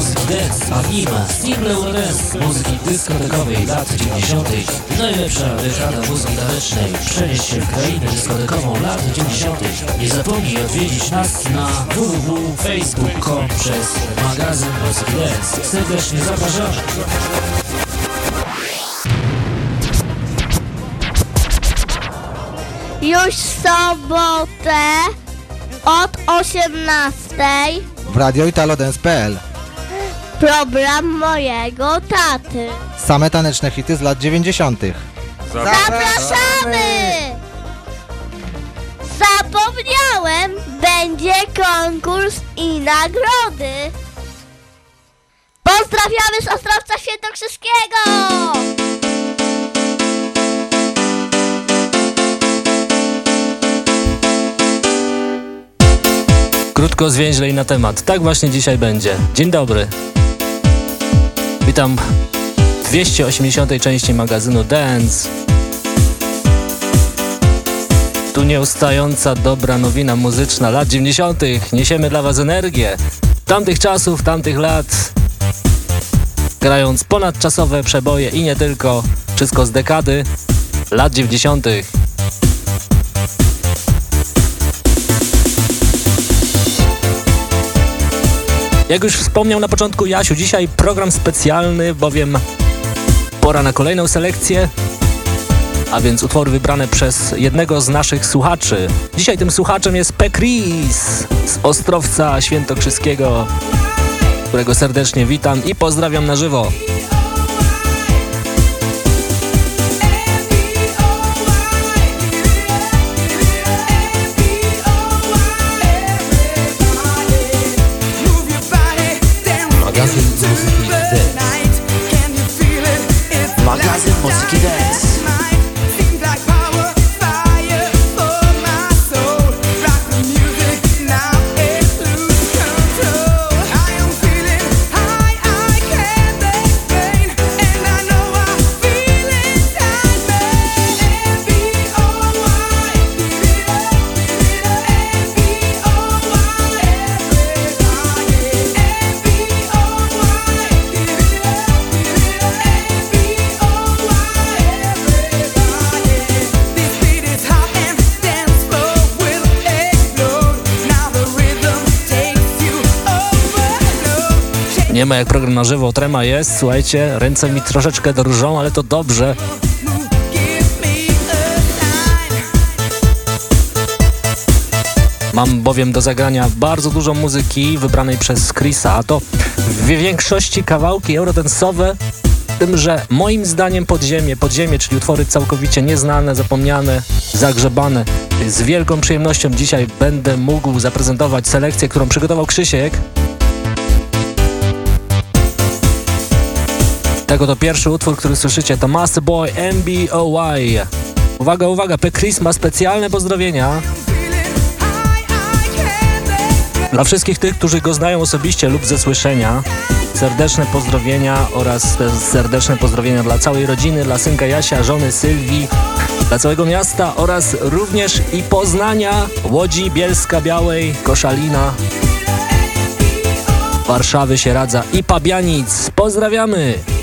muzyki dance, a w nim single Eurodance muzyki dyskotekowej lat 90. Najlepsza dekada muzyki tanecznej. Przenieś się w krainę dyskotekową lat 90. Nie zapomnij odwiedzić nas na www.facebook.com przez magazyn Muzyki Dance. Serdecznie zapraszamy. Już w sobotę od 18 w Radio Italodance.pl program mojego taty. Same taneczne hity z lat 90. Zapraszamy! Zapomniałem, będzie konkurs i nagrody. Pozdrawiamy z Ostrowca Świętokrzyskiego! Krótko, zwięźlej na temat. Tak właśnie dzisiaj będzie. Dzień dobry. Witam w 280. części magazynu Dance. Tu nieustająca dobra nowina muzyczna lat 90. Niesiemy dla Was energię. Tamtych czasów, tamtych lat. Grając ponadczasowe przeboje i nie tylko. Wszystko z dekady lat 90. Jak już wspomniał na początku Jasiu, dzisiaj program specjalny, bowiem pora na kolejną selekcję, a więc utwory wybrane przez jednego z naszych słuchaczy. Dzisiaj tym słuchaczem jest Pekris z Ostrowca Świętokrzyskiego, którego serdecznie witam i pozdrawiam na żywo. Magazyn muzyki dance. Magazyn muzyki dance. Nie ma jak program na żywo, trema jest, słuchajcie, ręce mi troszeczkę drżą, ale to dobrze. Mam bowiem do zagrania bardzo dużo muzyki wybranej przez Chrisa, a to w większości kawałki eurodensowe, tym, że moim zdaniem podziemie, podziemie, czyli utwory całkowicie nieznane, zapomniane, zagrzebane. Z wielką przyjemnością dzisiaj będę mógł zaprezentować selekcję, którą przygotował Krzysiek. Tego to pierwszy utwór, który słyszycie, to Master Boy MBOY. Uwaga, uwaga, P. Chris ma specjalne pozdrowienia. Dla wszystkich tych, którzy go znają osobiście lub ze słyszenia, serdeczne pozdrowienia oraz serdeczne pozdrowienia dla całej rodziny, dla synka Jasia, żony Sylwii, dla całego miasta oraz również i Poznania, Łodzi, Bielska Białej, Koszalina, Warszawy, Sieradza i Pabianic. Pozdrawiamy!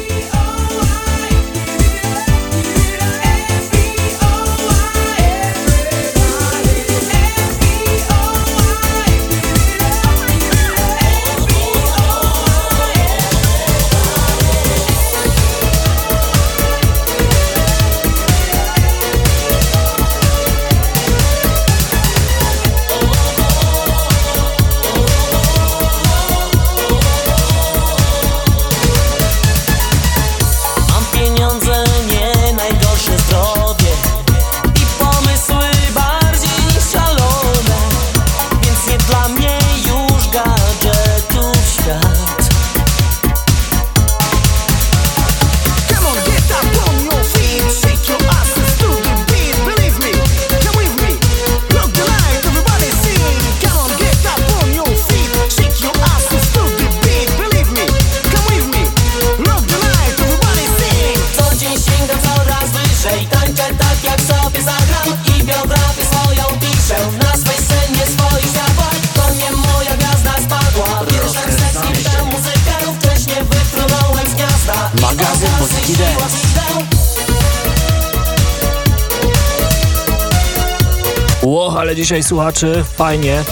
Dzisiaj słuchaczy. Fajnie,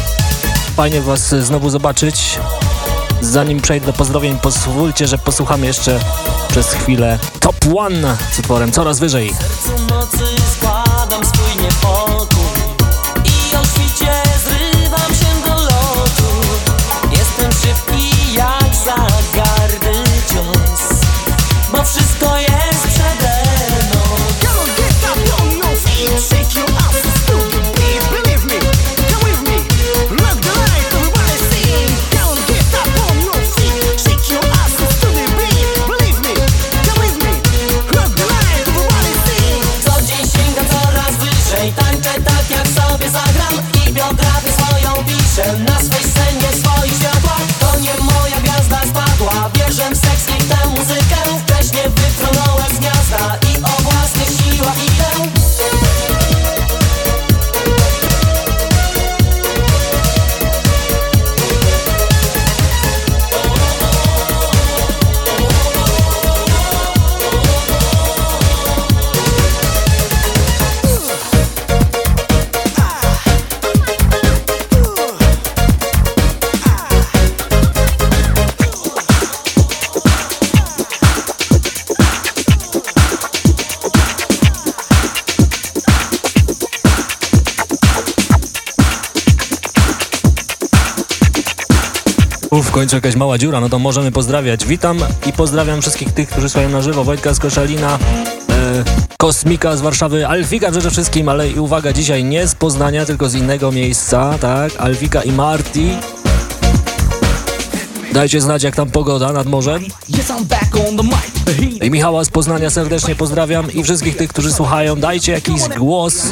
fajnie was znowu zobaczyć. Zanim przejdę do pozdrowień, pozwólcie, że posłuchamy jeszcze przez chwilę Top One z utworem coraz wyżej. Sercu nocy składam swój niepokój końcu jakaś mała dziura, no to możemy pozdrawiać. Witam i pozdrawiam wszystkich tych, którzy słuchają na żywo. Wojtka z Koszalina, e, Kosmika z Warszawy, Alfika przede wszystkim, ale i uwaga, dzisiaj nie z Poznania, tylko z innego miejsca, tak? Alfika i Marty. Dajcie znać, jak tam pogoda nad morzem. I Michała z Poznania serdecznie pozdrawiam i wszystkich tych, którzy słuchają, dajcie jakiś głos.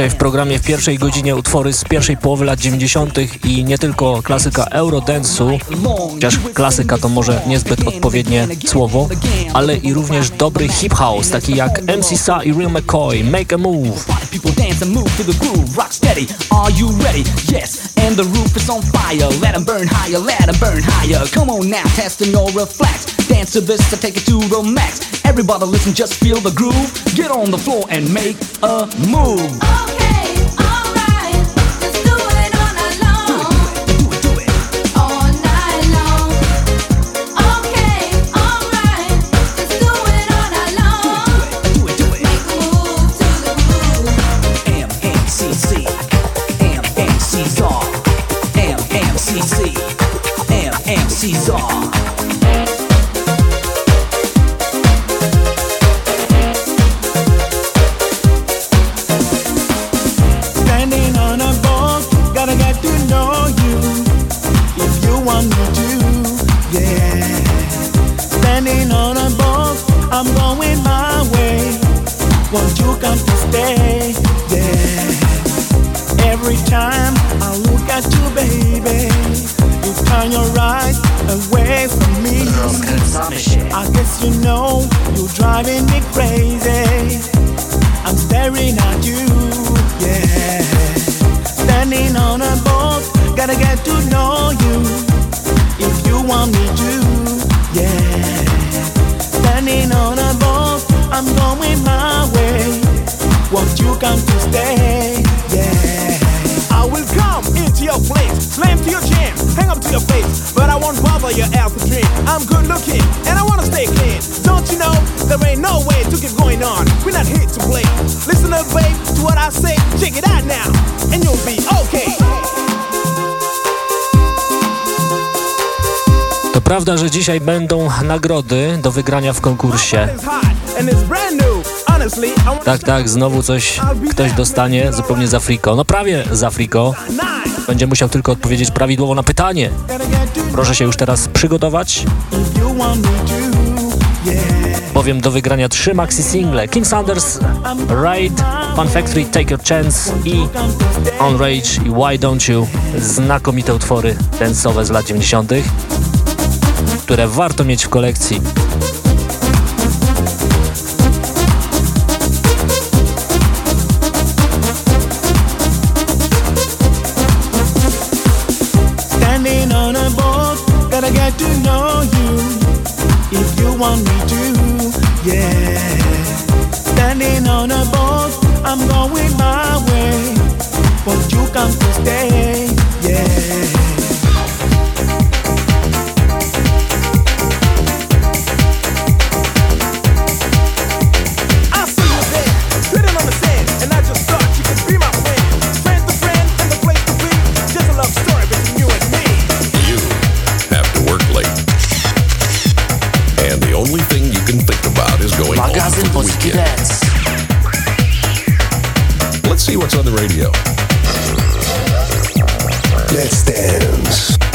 Dzisiaj w programie w pierwszej godzinie utwory z pierwszej połowy lat 90. i nie tylko klasyka Eurodance'u, chociaż klasyka to może niezbyt odpowiednie słowo, ale i również dobry hip house, taki jak MC Sa i Real McCoy, Make a Move. And the roof is on fire. Let 'em burn higher, let 'em burn higher. Come on now, testing your reflex. Dance to this to take it to the max. Everybody listen, just feel the groove. Get on the floor and make a move. Okay, Caesar. Prawda, że dzisiaj będą nagrody do wygrania w konkursie. Tak, tak, znowu coś ktoś dostanie zupełnie z Afriko. No prawie z Afriko. nine. Będzie musiał tylko odpowiedzieć prawidłowo na pytanie. Proszę się już teraz przygotować, bowiem do wygrania trzy maxi single King Sanders, Ride, Fun Factory, Take Your Chance i On Rage i Why Don't You. Znakomite utwory dance'owe z lat 90., które warto mieć w kolekcji. Want me to, yeah. Standing on a boat, I'm going my way. You come to stay, yeah. Let's dance.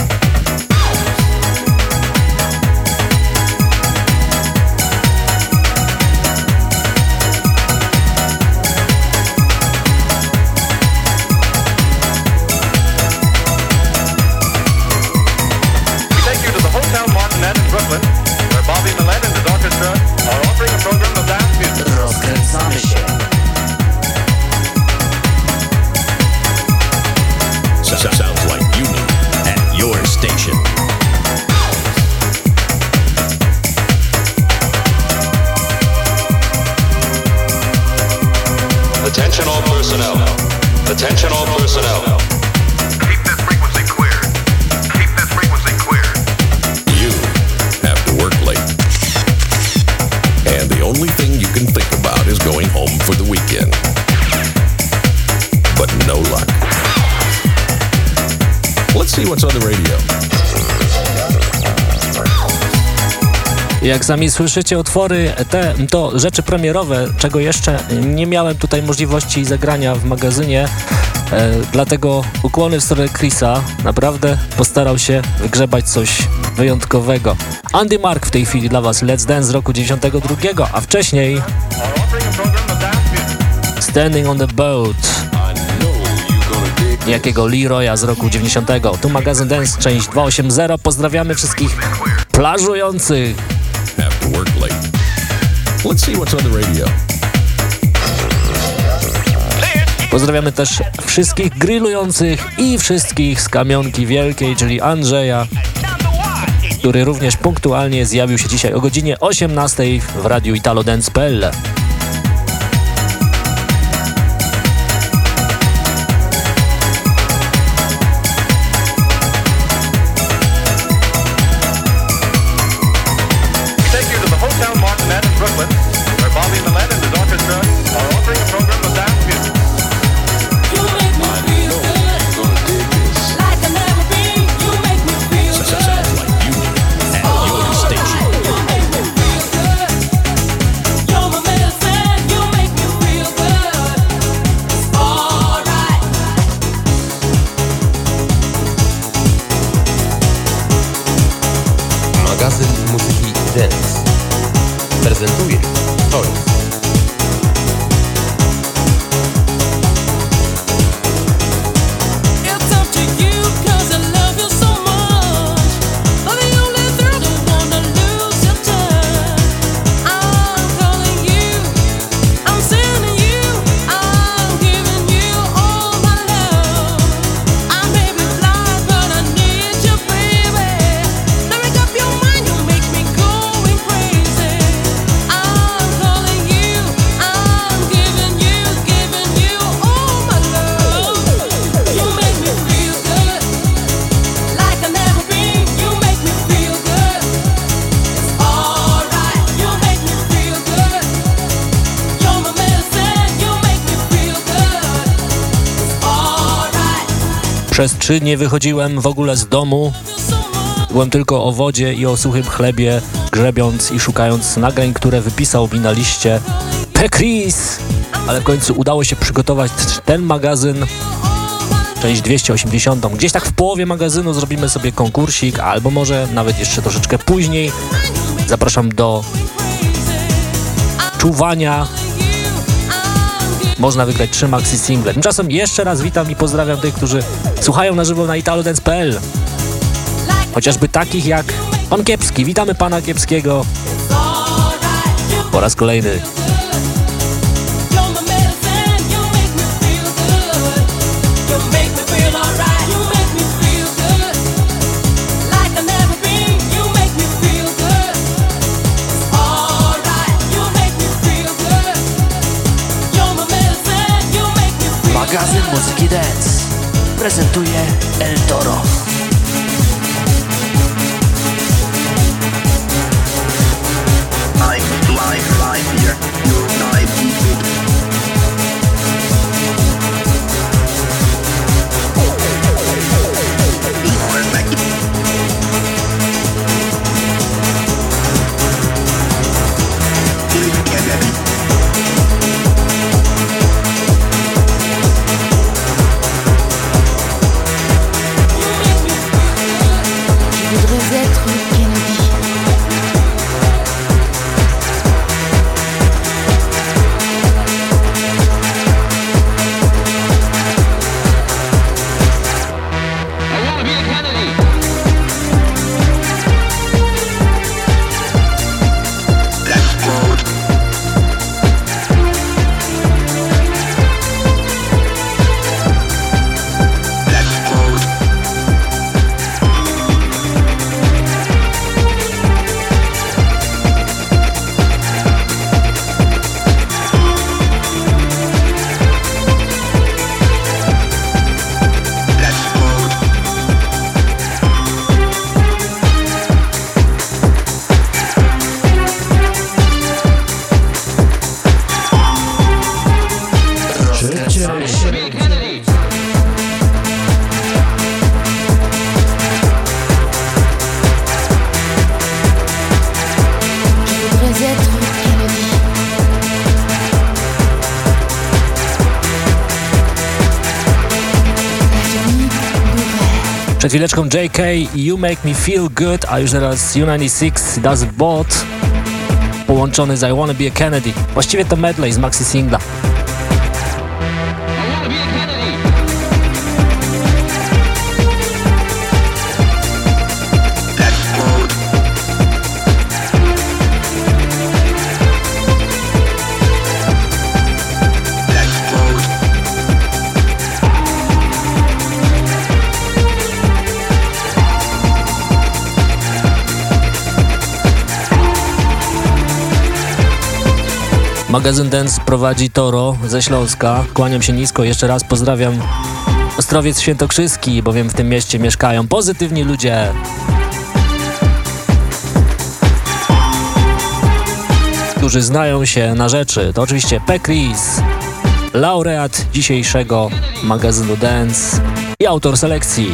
Attention all personnel. Keep this frequency clear. Keep this frequency clear. You have to work late. And the only thing you can think about is going home for the weekend. But no luck. Let's see what's on the radio. Jak sami słyszycie, utwory te to rzeczy premierowe, czego jeszcze nie miałem tutaj możliwości zagrania w magazynie, e, dlatego ukłony w stronę Chrisa. Naprawdę postarał się wygrzebać coś wyjątkowego. Andy Mark w tej chwili dla Was Let's Dance z roku 92, a wcześniej. Standing on the Boat jakiego Leroya z roku 90. Tu magazyn Dance, część 280. Pozdrawiamy wszystkich plażujących. To work late. Let's see what's on the radio. Pozdrawiamy też wszystkich grillujących i wszystkich z Kamionki Wielkiej, czyli Andrzeja, który również punktualnie zjawił się dzisiaj o godzinie 18 w radiu italodance.pl. Trzy nie wychodziłem w ogóle z domu. Byłem tylko o wodzie i o suchym chlebie, grzebiąc i szukając nagrań, które wypisał mi na liście Pekris. Ale w końcu udało się przygotować ten magazyn, część 280. Gdzieś tak w połowie magazynu zrobimy sobie konkursik, albo może nawet jeszcze troszeczkę później. Zapraszam do czuwania można wygrać trzy maxi single. Tymczasem jeszcze raz witam i pozdrawiam tych, którzy słuchają na żywo na italodance.pl. Chociażby takich jak pan Kiepski. Witamy pana Kiepskiego po raz kolejny. Prezentuje El Toro. Chwileczką JK You Make Me Feel Good, a już teraz U96 Does Bot połączony z I Wanna Be a Kennedy. Właściwie to medley z maxi singla. Magazyn Dance prowadzi Toro ze Śląska. Kłaniam się nisko, jeszcze raz pozdrawiam Ostrowiec Świętokrzyski, bowiem w tym mieście mieszkają pozytywni ludzie. Którzy znają się na rzeczy. To oczywiście Pekris, laureat dzisiejszego magazynu Dance i autor selekcji.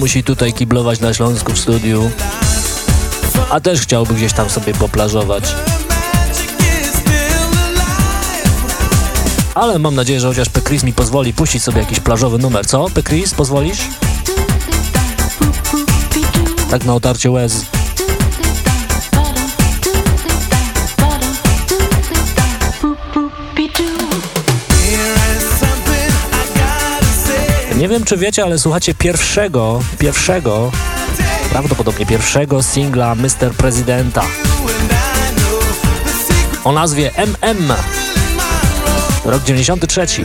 Musi tutaj kiblować na Śląsku w studiu. A też chciałby gdzieś tam sobie poplażować. Ale mam nadzieję, że chociaż Pekris mi pozwoli puścić sobie jakiś plażowy numer. Co? Pekris, pozwolisz? Tak na otarcie łez. Nie wiem, czy wiecie, ale słuchacie pierwszego, pierwszego, prawdopodobnie pierwszego singla Mr. Prezydenta o nazwie MM. Rok 93.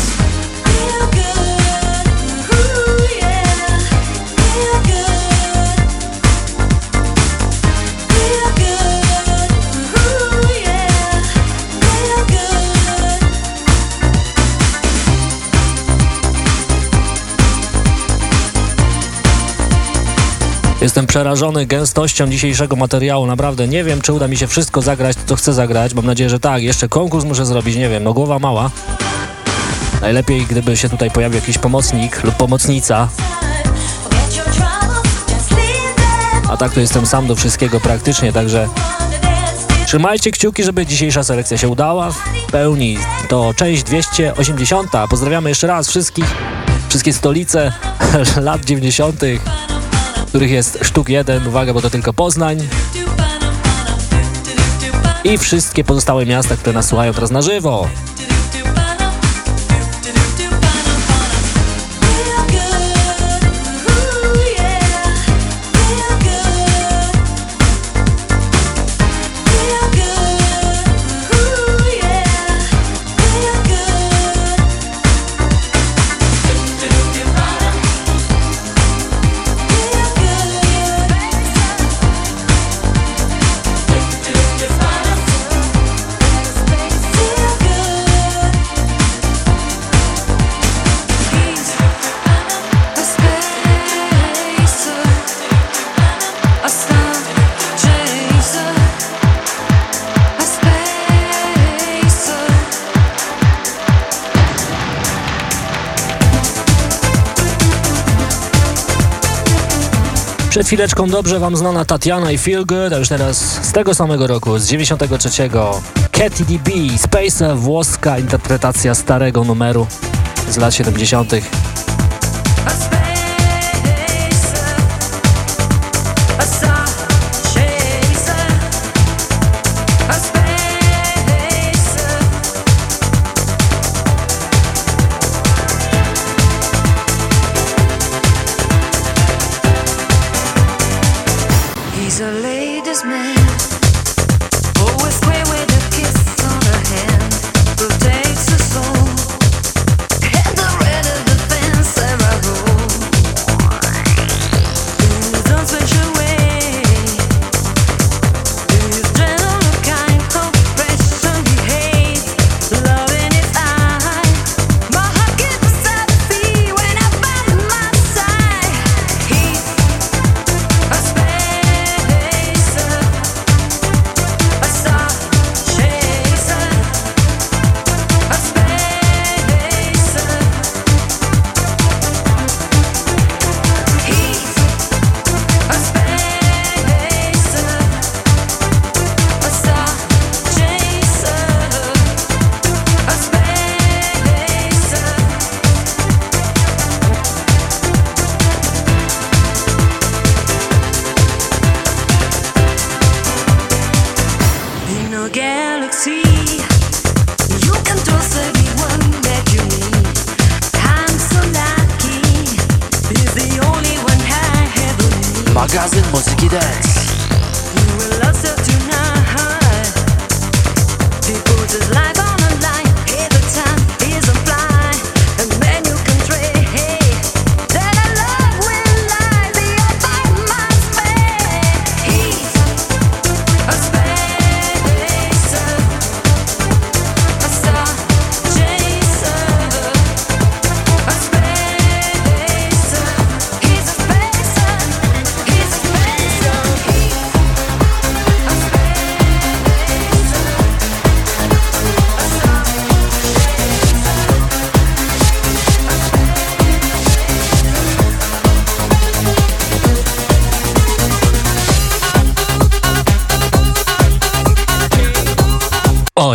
Jestem przerażony gęstością dzisiejszego materiału. Naprawdę nie wiem, czy uda mi się wszystko zagrać, co chcę zagrać. Mam nadzieję, że tak. Jeszcze konkurs muszę zrobić, nie wiem, no głowa mała. Najlepiej, gdyby się tutaj pojawił jakiś pomocnik lub pomocnica. A tak to jestem sam do wszystkiego praktycznie, także trzymajcie kciuki, żeby dzisiejsza selekcja się udała w pełni. To część 280. Pozdrawiamy jeszcze raz wszystkich, wszystkie stolice lat 90., których jest sztuk jeden. Uwaga, bo to tylko Poznań. I wszystkie pozostałe miasta, które nas słuchają teraz na żywo. Chwileczką dobrze wam znana Tatiana i Feel Good, a już teraz z tego samego roku, z 93. Katy DB, Space, włoska interpretacja starego numeru z lat 70.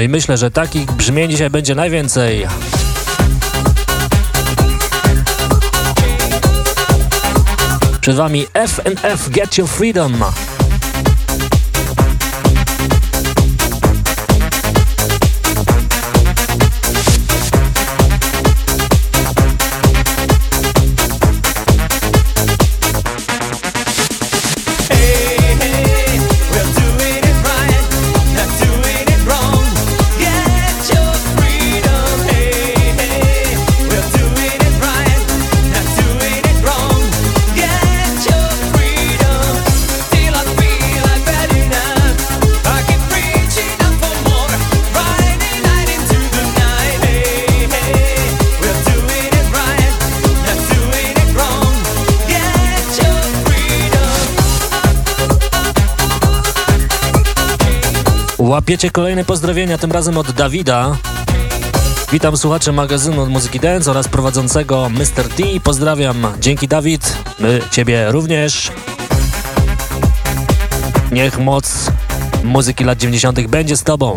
i myślę, że takich brzmień dzisiaj będzie najwięcej. Przed Wami FNF Get Your Freedom. Łapiecie kolejne pozdrowienia, tym razem od Dawida. Witam słuchaczy magazynu od Muzyki Dance oraz prowadzącego Mr. D. Pozdrawiam. Dzięki Dawid, my Ciebie również. Niech moc muzyki lat 90. będzie z Tobą.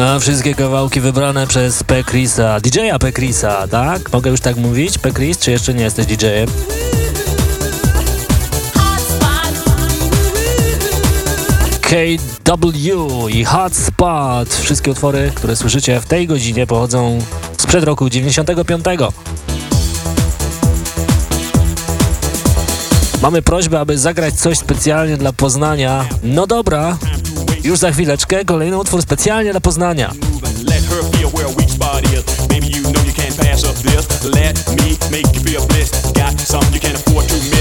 A wszystkie kawałki wybrane przez Pekrisa, DJ-a Pekrisa, tak? Mogę już tak mówić? Pekris, czy jeszcze nie jesteś DJ-em? KW i Hotspot. Wszystkie utwory, które słyszycie w tej godzinie pochodzą sprzed roku 95. Mamy prośbę, aby zagrać coś specjalnie dla Poznania. No dobra, już za chwileczkę kolejny utwór specjalnie dla Poznania. Let me make you feel. Got something you can't afford to miss.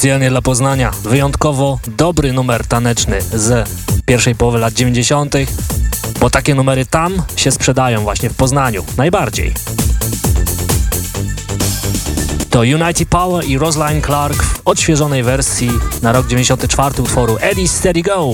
Specjalnie dla Poznania. Wyjątkowo dobry numer taneczny z pierwszej połowy lat 90., bo takie numery tam się sprzedają właśnie w Poznaniu. Najbardziej. To United Power i Rosalind Clark w odświeżonej wersji na rok 94 utworu Eddie Steady Go.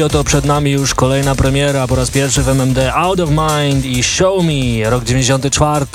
I oto przed nami już kolejna premiera po raz pierwszy w MMD Out of Mind i Show Me, rok 94.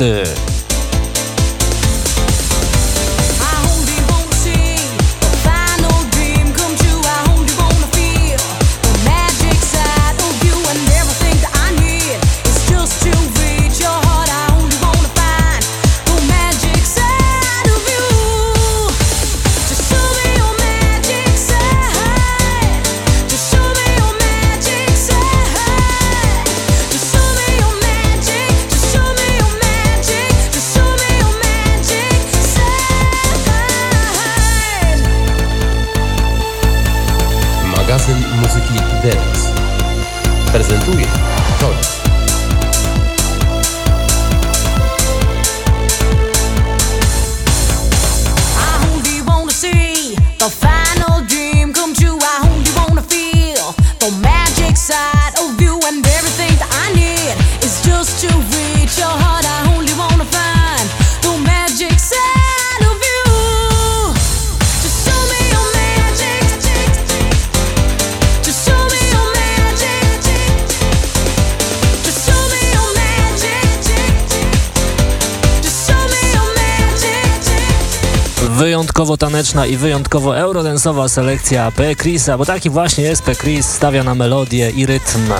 i wyjątkowo eurodensowa selekcja P. Chrisa, bo taki właśnie jest P. Chris, stawia na melodię i rytm.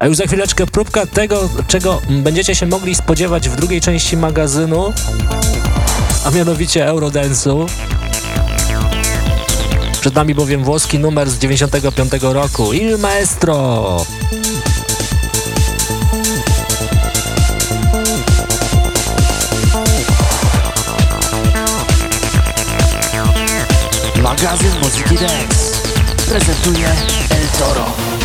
A już za chwileczkę próbka tego, czego będziecie się mogli spodziewać w drugiej części magazynu, a mianowicie Eurodance'u. Przed nami bowiem włoski numer z 95 roku Il Maestro. Magazyn Muzyki Dex prezentuje El Toro.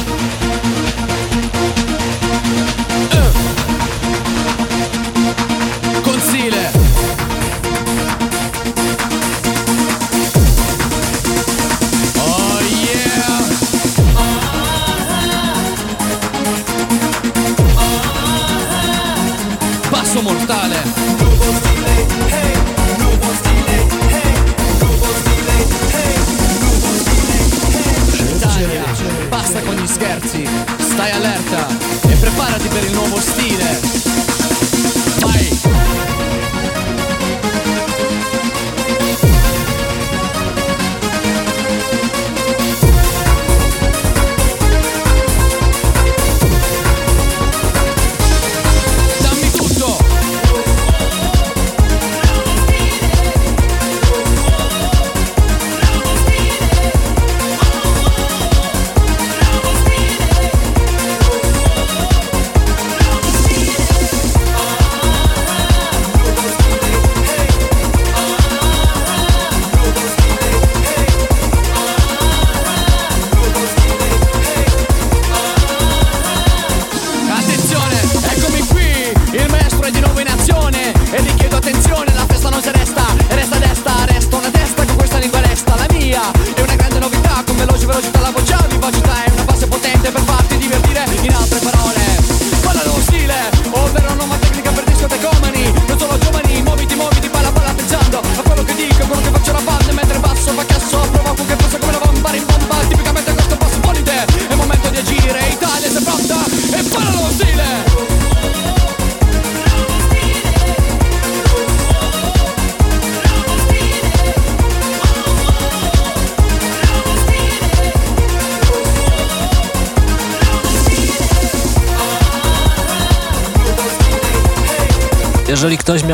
stai allerta e preparati per il nuovo stile. Vai!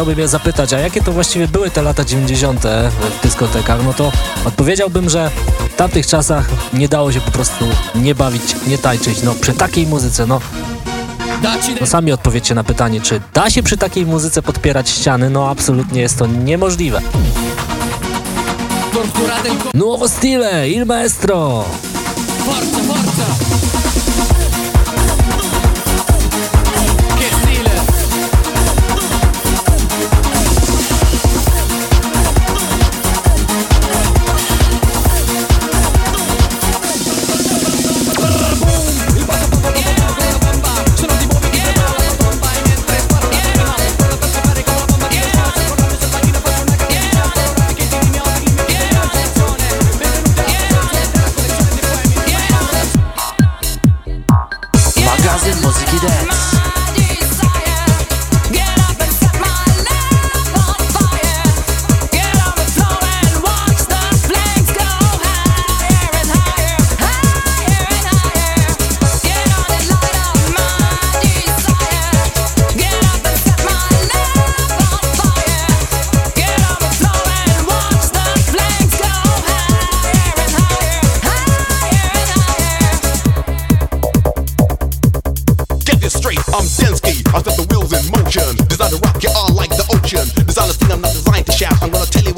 chciałbym je zapytać, a jakie to właściwie były te lata 90. w dyskotekach, no to odpowiedziałbym, że w tamtych czasach nie dało się po prostu nie bawić, nie tańczyć, no przy takiej muzyce, no no sami odpowiedzcie na pytanie, czy da się przy takiej muzyce podpierać ściany? No absolutnie jest to niemożliwe. Nuovo no, stile, il maestro! Forza, forza. straight, I'm Densky. I set the wheels in motion. Designed to rock you all like the ocean. Designed to sing. I'm not designed to shout. I'm gonna tell you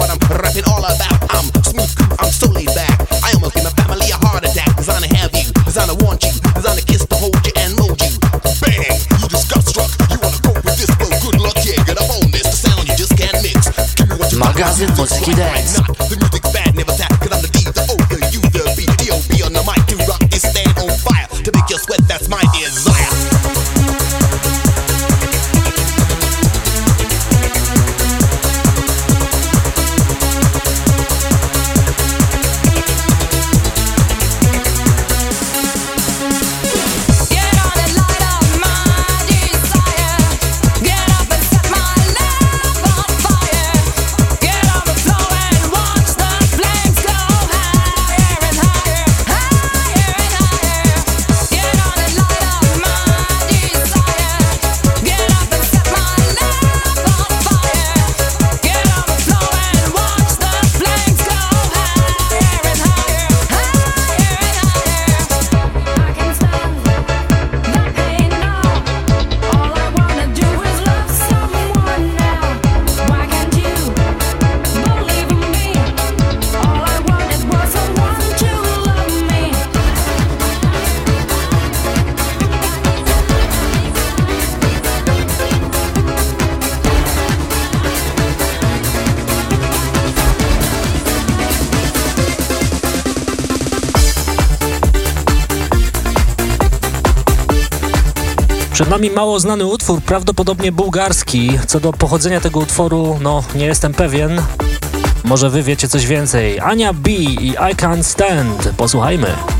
znany utwór, prawdopodobnie bułgarski. Co do pochodzenia tego utworu, no nie jestem pewien. Może wy wiecie coś więcej. Ania B i I Can't Stand. Posłuchajmy.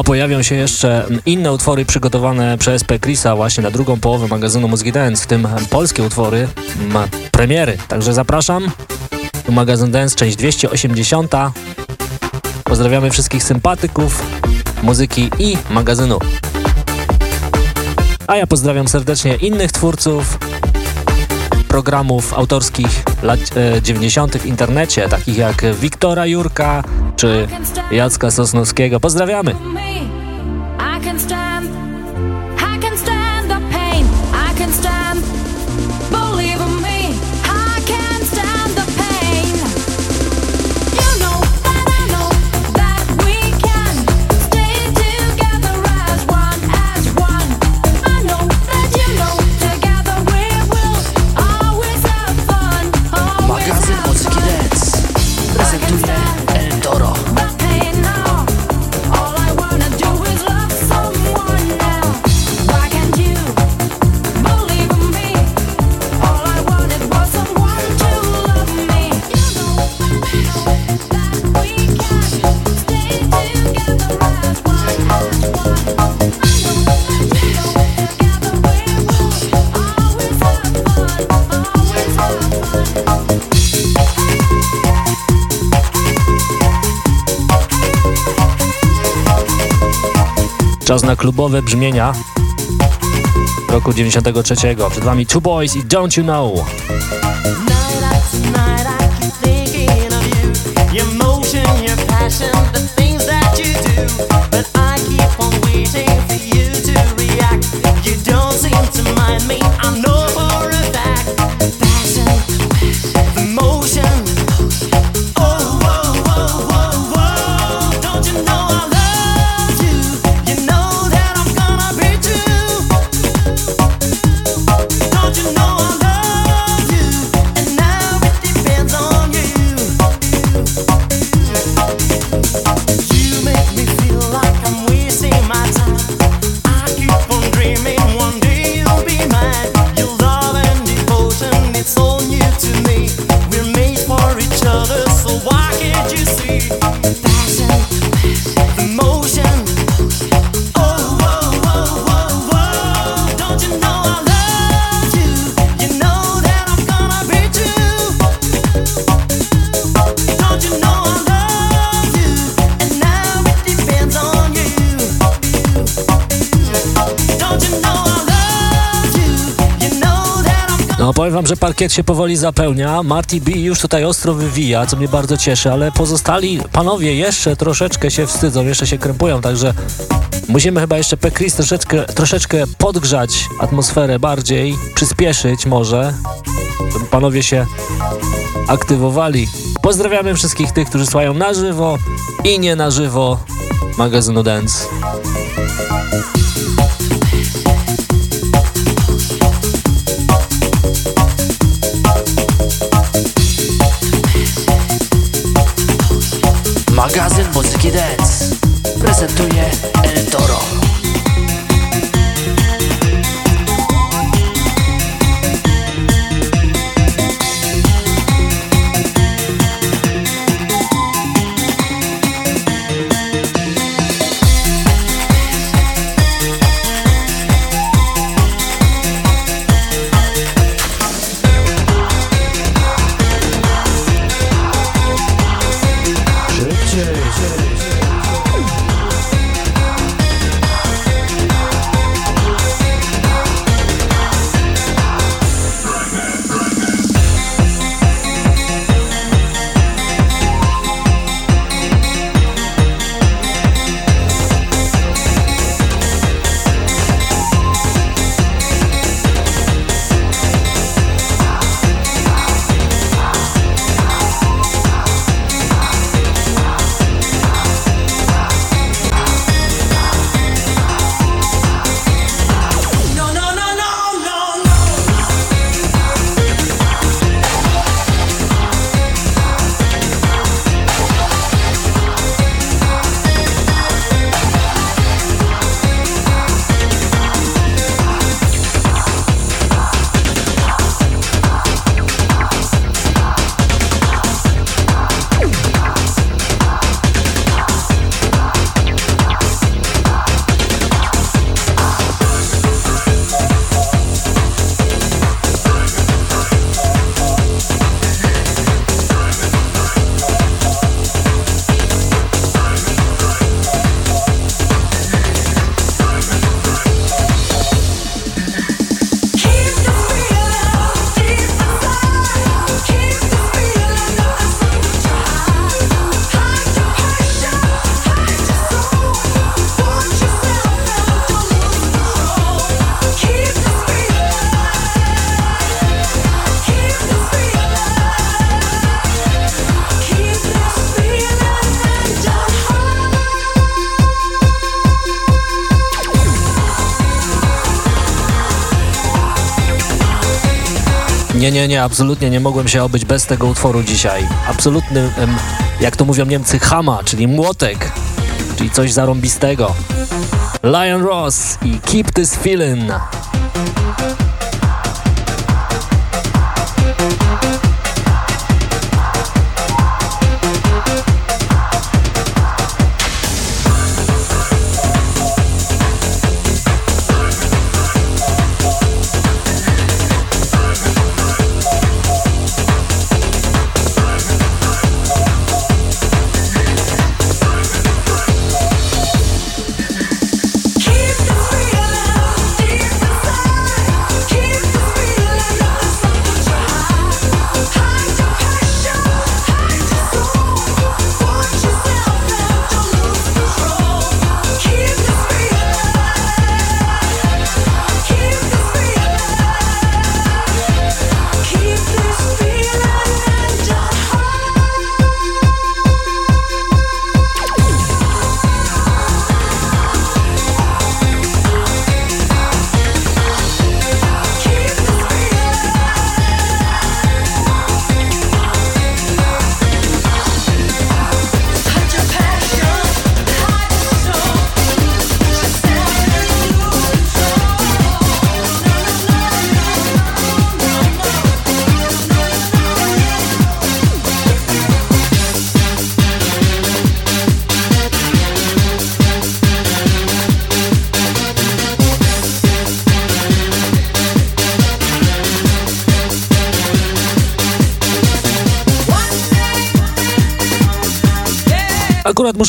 A pojawią się jeszcze inne utwory przygotowane przez P. Chrisa właśnie na drugą połowę magazynu Muzyki Dance, w tym polskie utwory ma premiery. Także zapraszam. Tu magazyn Dance, część 280. Pozdrawiamy wszystkich sympatyków muzyki i magazynu. A ja pozdrawiam serdecznie innych twórców programów autorskich lat e, 90. w internecie, takich jak Wiktora Jurka czy Jacka Sosnowskiego. Pozdrawiamy! Czas na klubowe brzmienia roku 93. Przed wami Two Boys i Don't You Know. wam, że parkiet się powoli zapełnia. Marty B już tutaj ostro wywija, co mnie bardzo cieszy, ale pozostali panowie jeszcze troszeczkę się wstydzą, jeszcze się krępują, także musimy chyba jeszcze Pekris troszeczkę, troszeczkę podgrzać atmosferę bardziej, przyspieszyć może, żeby panowie się aktywowali. Pozdrawiamy wszystkich tych, którzy słuchają na żywo i nie na żywo magazynu Dance. Nie, nie, nie, absolutnie nie mogłem się obyć bez tego utworu dzisiaj. Absolutny, jak to mówią Niemcy, hama, czyli młotek, czyli coś zarąbistego. Lion Ross i Keep This Feeling.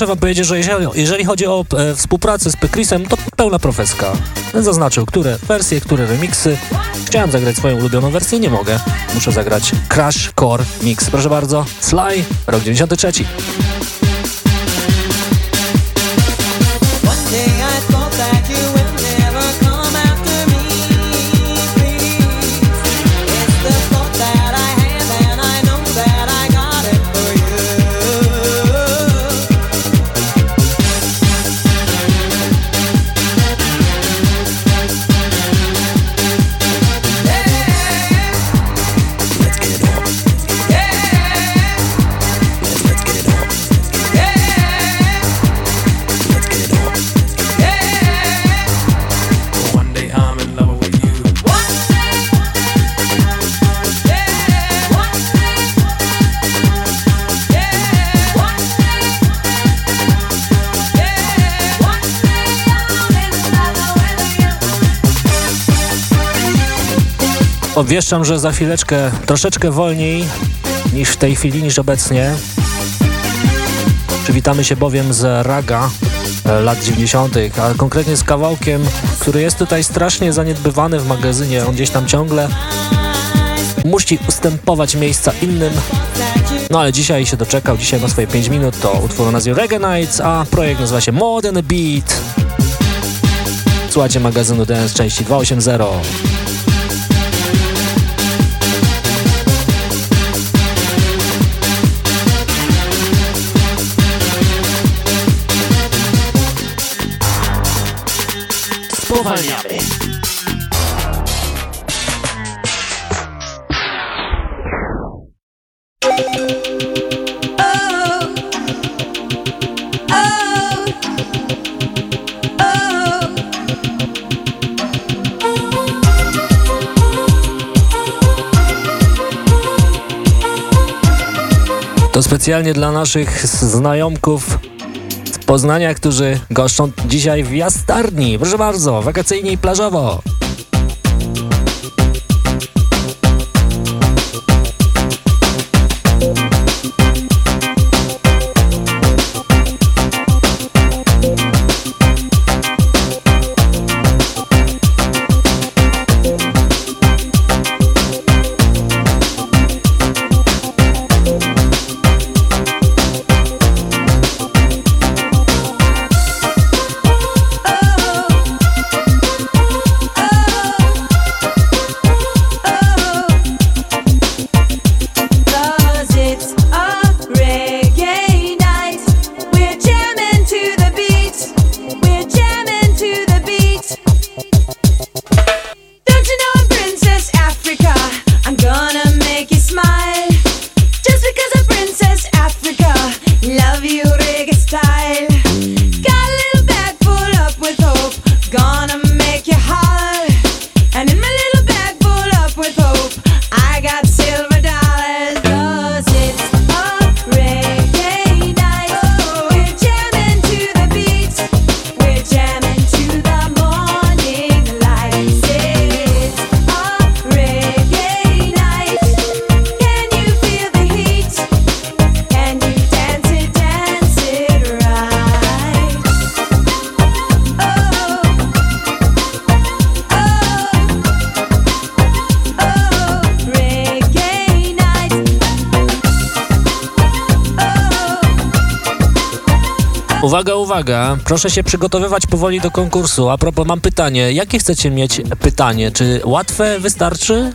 Muszę wam powiedzieć, że jeżeli, jeżeli chodzi o e, współpracę z Pekrisem, to pełna profeska. Zaznaczył, które wersje, które remiksy. Chciałem zagrać swoją ulubioną wersję, nie mogę. Muszę zagrać Crash Core Mix. Proszę bardzo, Sly, rok 93. Obwieszczam, że za chwileczkę troszeczkę wolniej niż w tej chwili, niż obecnie. Przywitamy się bowiem z Raga e, lat 90., a konkretnie z kawałkiem, który jest tutaj strasznie zaniedbywany w magazynie. On gdzieś tam ciągle musi ustępować miejsca innym. No ale dzisiaj się doczekał, dzisiaj ma swoje 5 minut, to utwór o nazwie Reggae a projekt nazywa się a Beat. Słuchajcie magazynu Dance części 280. Spowalniamy. To specjalnie dla naszych znajomków Poznania, którzy goszczą dzisiaj w Jastarni. Proszę bardzo, wakacyjnie i plażowo. Proszę się przygotowywać powoli do konkursu. A propos, mam pytanie. Jakie chcecie mieć pytanie? Czy łatwe wystarczy?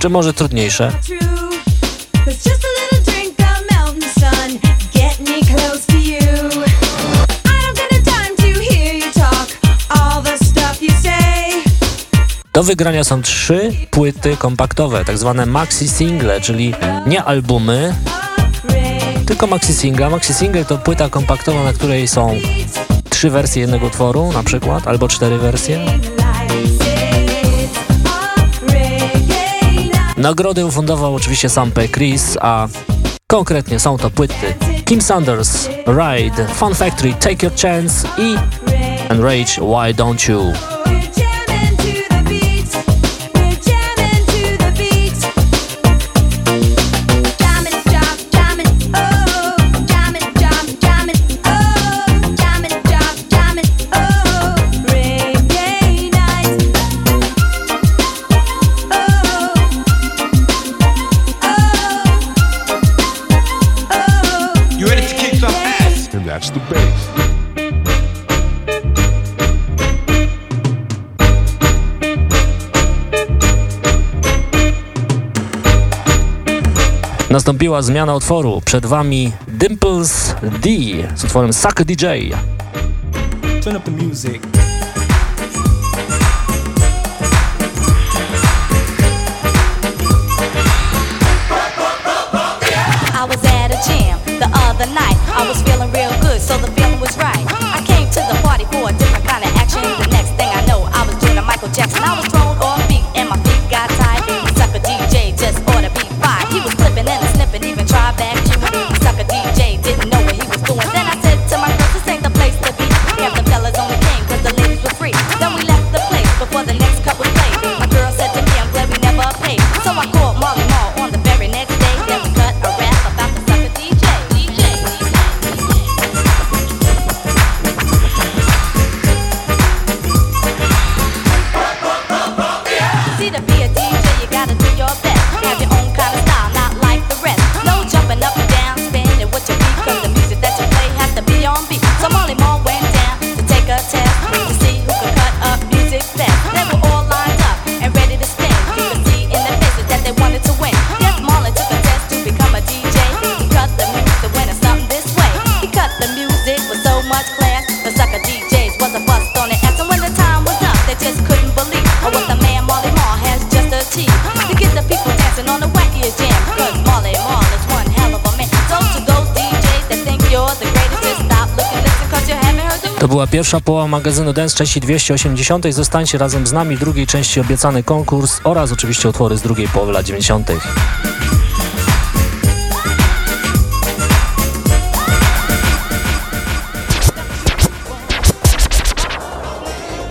Czy może trudniejsze? Do wygrania są trzy płyty kompaktowe, tak zwane maxi single, czyli nie albumy, tylko maxi single. Maxi single to płyta kompaktowa, na której są trzy wersje jednego utworu, na przykład, albo cztery wersje. Nagrody ufundował oczywiście sam P. Chris, a konkretnie są to płyty Kim Sanders, Ride, Fun Factory, Take Your Chance i Enrage, Why Don't You. You that's the bass. Nastąpiła zmiana utworu. Przed wami Dimples D z utworem Suck DJ. Turn up the music. Was doing pierwsza połowa magazynu Dance części 280. Zostańcie razem z nami w drugiej części obiecany konkurs oraz oczywiście utwory z drugiej połowy lat 90.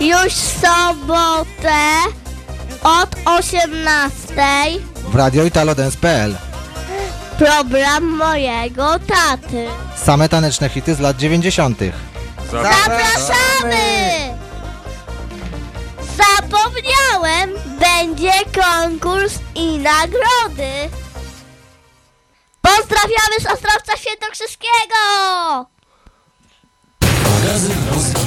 Już w sobotę od 18 W Radio Italodance.pl program mojego taty. Same taneczne hity z lat 90. Zapraszamy! Zapomniałem, będzie konkurs i nagrody. Pozdrawiamy z Ostrowca Świętokrzyskiego!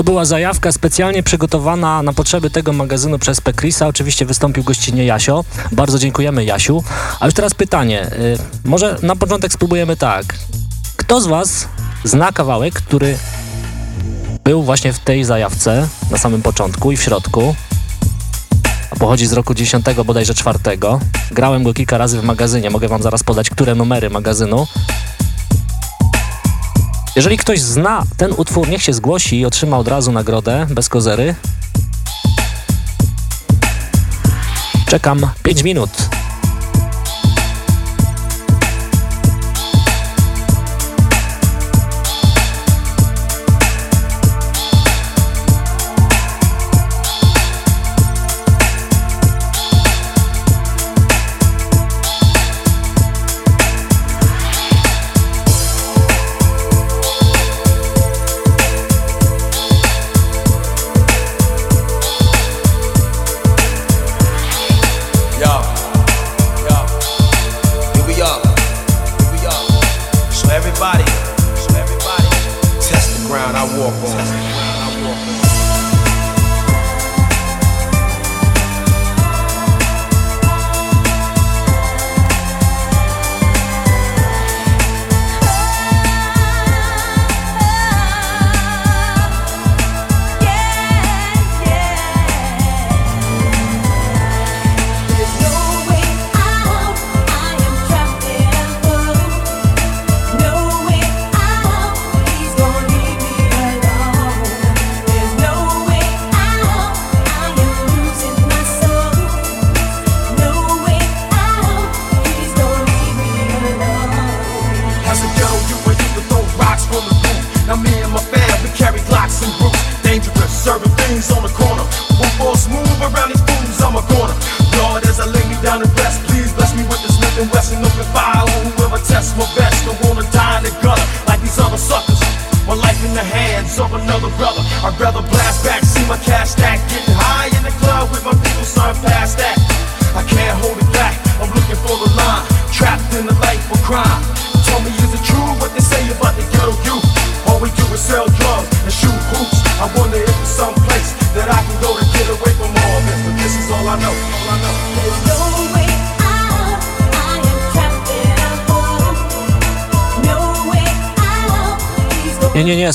To była zajawka specjalnie przygotowana na potrzeby tego magazynu przez P. Chrisa. Oczywiście wystąpił gościnnie Jasio. Bardzo dziękujemy Jasiu. A już teraz pytanie. Y, może na początek spróbujemy tak. Kto z Was zna kawałek, który był właśnie w tej zajawce na samym początku i w środku? A pochodzi z roku 10 bodajże 4. Grałem go kilka razy w magazynie. Mogę Wam zaraz podać, które numery magazynu. Jeżeli ktoś zna ten utwór, niech się zgłosi i otrzyma od razu nagrodę bez kozery. Czekam 5 minut.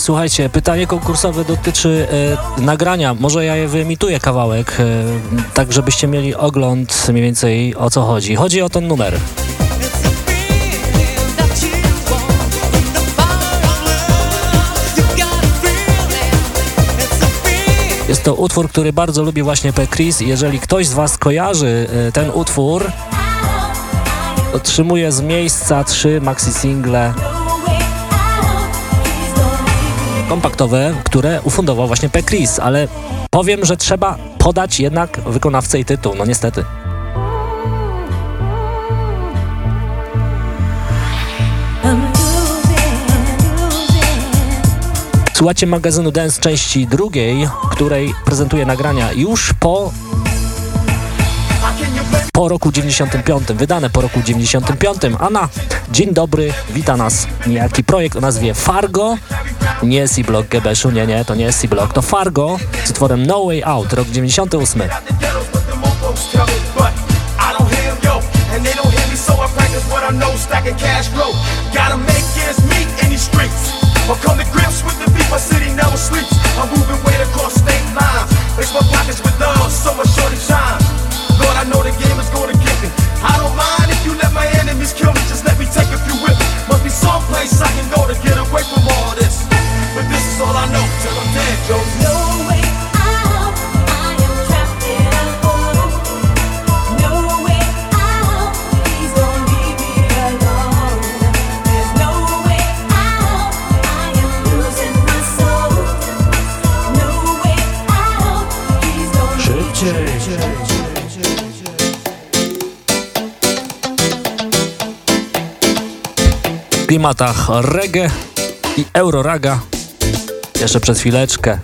Słuchajcie, pytanie konkursowe dotyczy e, nagrania. Może ja je wyemituję kawałek, e, tak żebyście mieli ogląd mniej więcej o co chodzi. Chodzi o ten numer. Jest to utwór, który bardzo lubi właśnie P. Chris. Jeżeli ktoś z Was kojarzy e, ten utwór, otrzymuje z miejsca trzy maxi single kompaktowe, które ufundował właśnie P. Chris, ale powiem, że trzeba podać jednak wykonawcę i tytuł, no niestety. Słuchacie magazynu Dance części drugiej, której prezentuję nagrania już po po roku 95, wydane po roku 95, a na dzień dobry wita nas niejaki projekt o nazwie Fargo, nie C-Block Gebeszu, nie, nie, to nie jest C-Block, to Fargo z utworem No Way Out, rok 98. I don't hear 'em, yo, and they don't hear me, so I practice what I know, stacking cash flow. Gotta make ends meet in these streets. Or come to grips with the beef, my city never sleeps. I'm moving weight across state lines. Lace my pockets with love, so much shorty shine. Lord, I know the W klimatach reggae i euroraga jeszcze przez chwileczkę.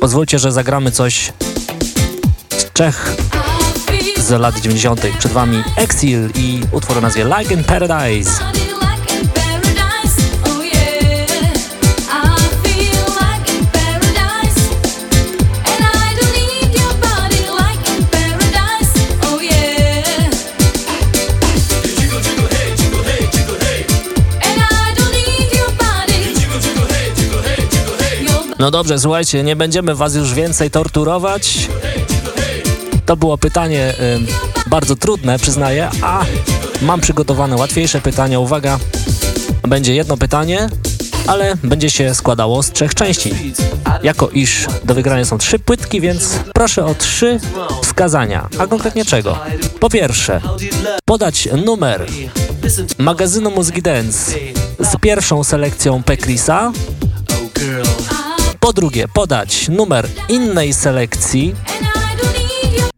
Pozwólcie, że zagramy coś z Czech z lat 90. Przed wami Exil i utwór o nazwie Like in Paradise. No dobrze, słuchajcie, nie będziemy was już więcej torturować. To było pytanie y, bardzo trudne, przyznaję, a mam przygotowane łatwiejsze pytania. Uwaga, będzie jedno pytanie, ale będzie się składało z trzech części. Jako iż do wygrania są trzy płytki, więc proszę o trzy wskazania. A konkretnie czego? Po pierwsze, podać numer magazynu Muzyki Dance z pierwszą selekcją Pekrisa. Po drugie, podać numer innej selekcji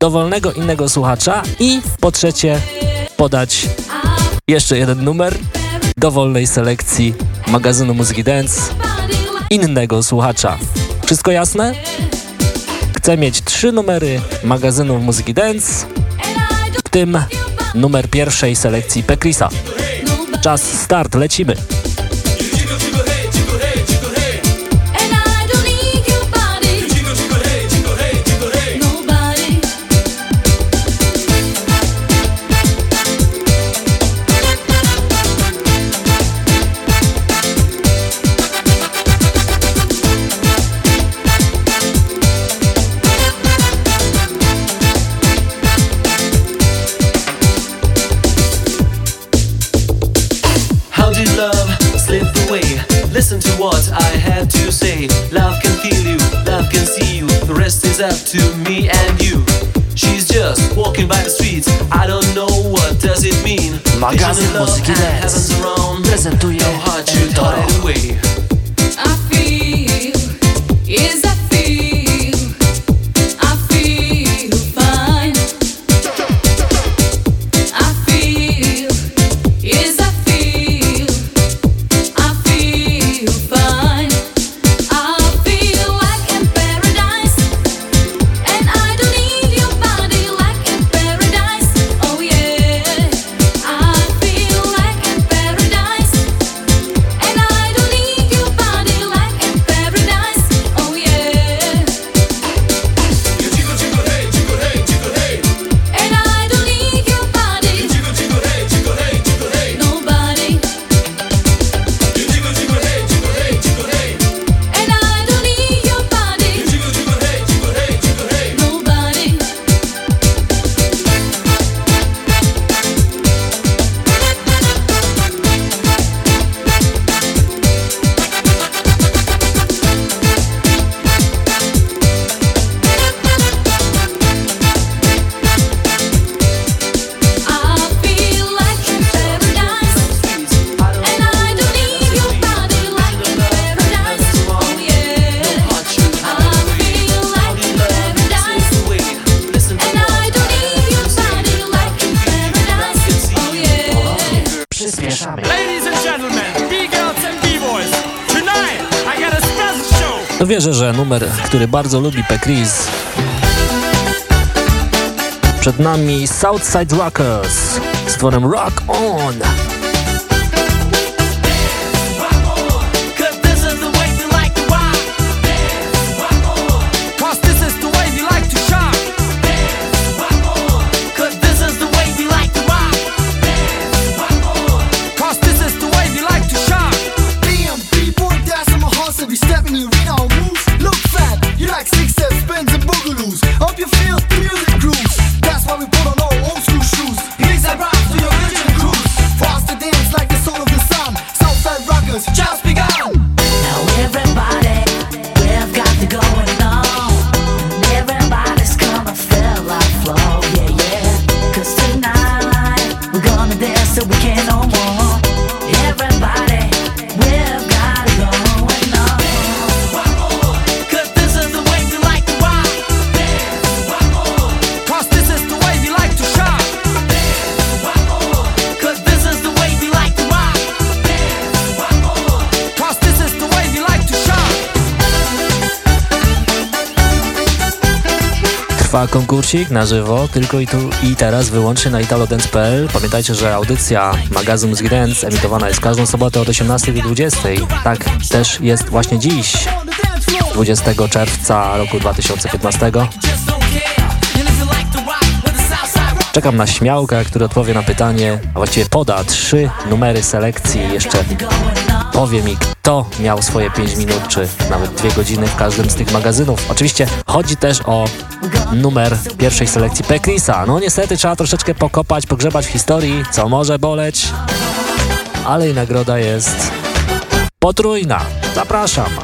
dowolnego innego słuchacza i po trzecie, podać jeszcze jeden numer dowolnej selekcji magazynu Muzyki Dance innego słuchacza. Wszystko jasne? Chcę mieć trzy numery magazynu Muzyki Dance, w tym numer pierwszej selekcji Pekrisa. Czas start, lecimy. Is up to me and you. She's just walking by the streets. I don't know what does it mean. Magazyn Vision of love Muzyki Dance prezentuje should Toro. numer, który bardzo lubi Pekris. Przed nami Southside Rockers z tworem Rock On. konkursik na żywo, tylko i tu i teraz wyłącznie na italodance.pl. Pamiętajcie, że audycja magazyn z emitowana jest każdą sobotę od 18 do 20. Tak też jest właśnie dziś, 20 czerwca roku 2015. Czekam na śmiałka, który odpowie na pytanie, a właściwie poda trzy numery selekcji jeszcze powie mi, kto miał swoje 5 minut, czy nawet 2 godziny w każdym z tych magazynów. Oczywiście chodzi też o numer pierwszej selekcji Pekrisa. No niestety trzeba troszeczkę pokopać, pogrzebać w historii, co może boleć, ale i nagroda jest potrójna. Zapraszam!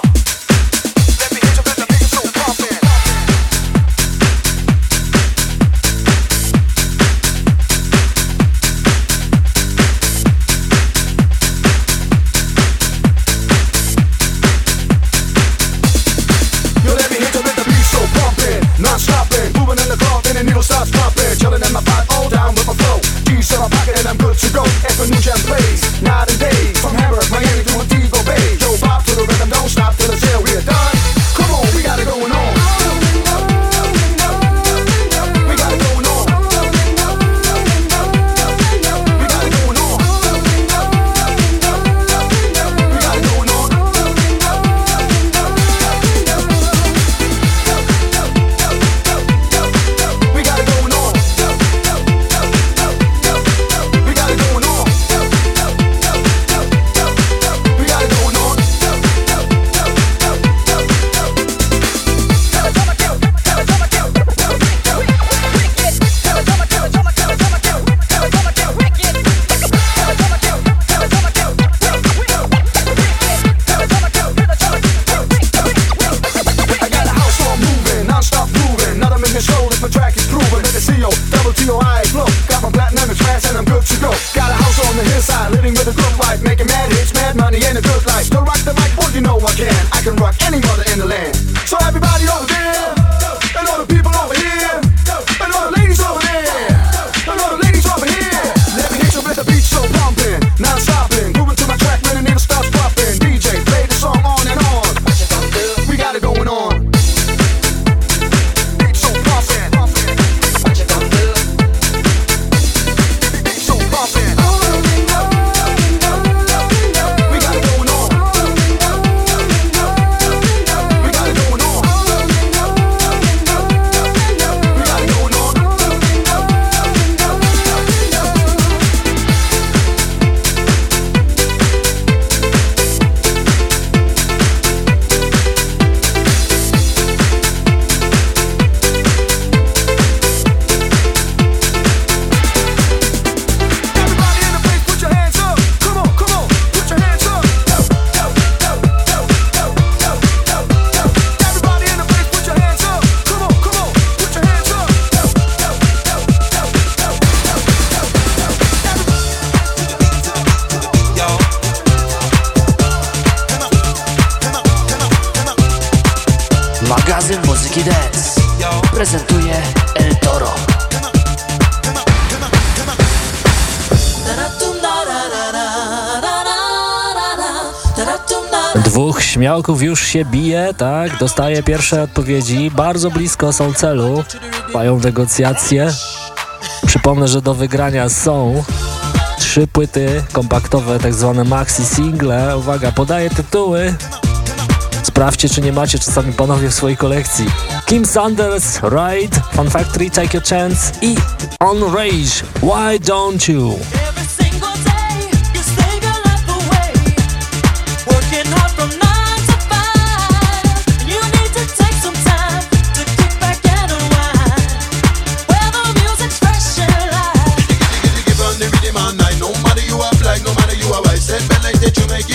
Białków już się bije, tak, dostaje pierwsze odpowiedzi, bardzo blisko są celu, mają negocjacje. Przypomnę, że do wygrania są trzy płyty kompaktowe, tak zwane maxi single. Uwaga, podaję tytuły. Sprawdźcie, czy nie macie czasami panowie w swojej kolekcji. Kim Sanders, Ride, Fun Factory, Take Your Chance i On Rage, Why Don't You? Jamaican.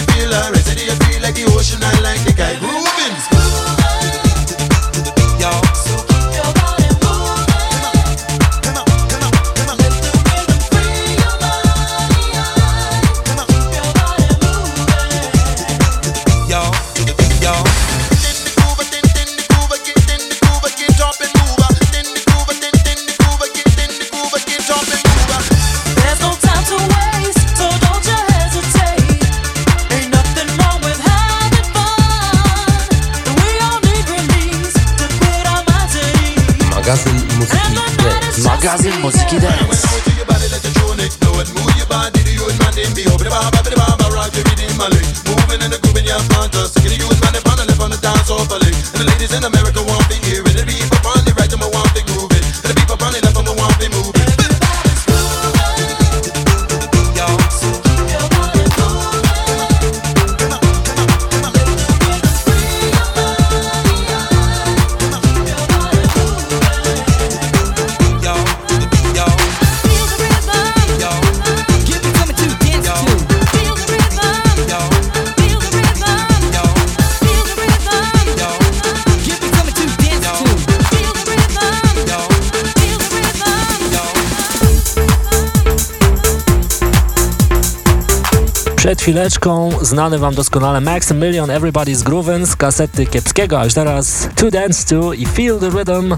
chwileczką znany wam doskonale Maximilian Everybody's Groovin' z kasety kiepskiego, aż teraz To Dance To i Feel The Rhythm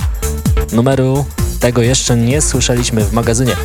numeru tego jeszcze nie słyszeliśmy w magazynie.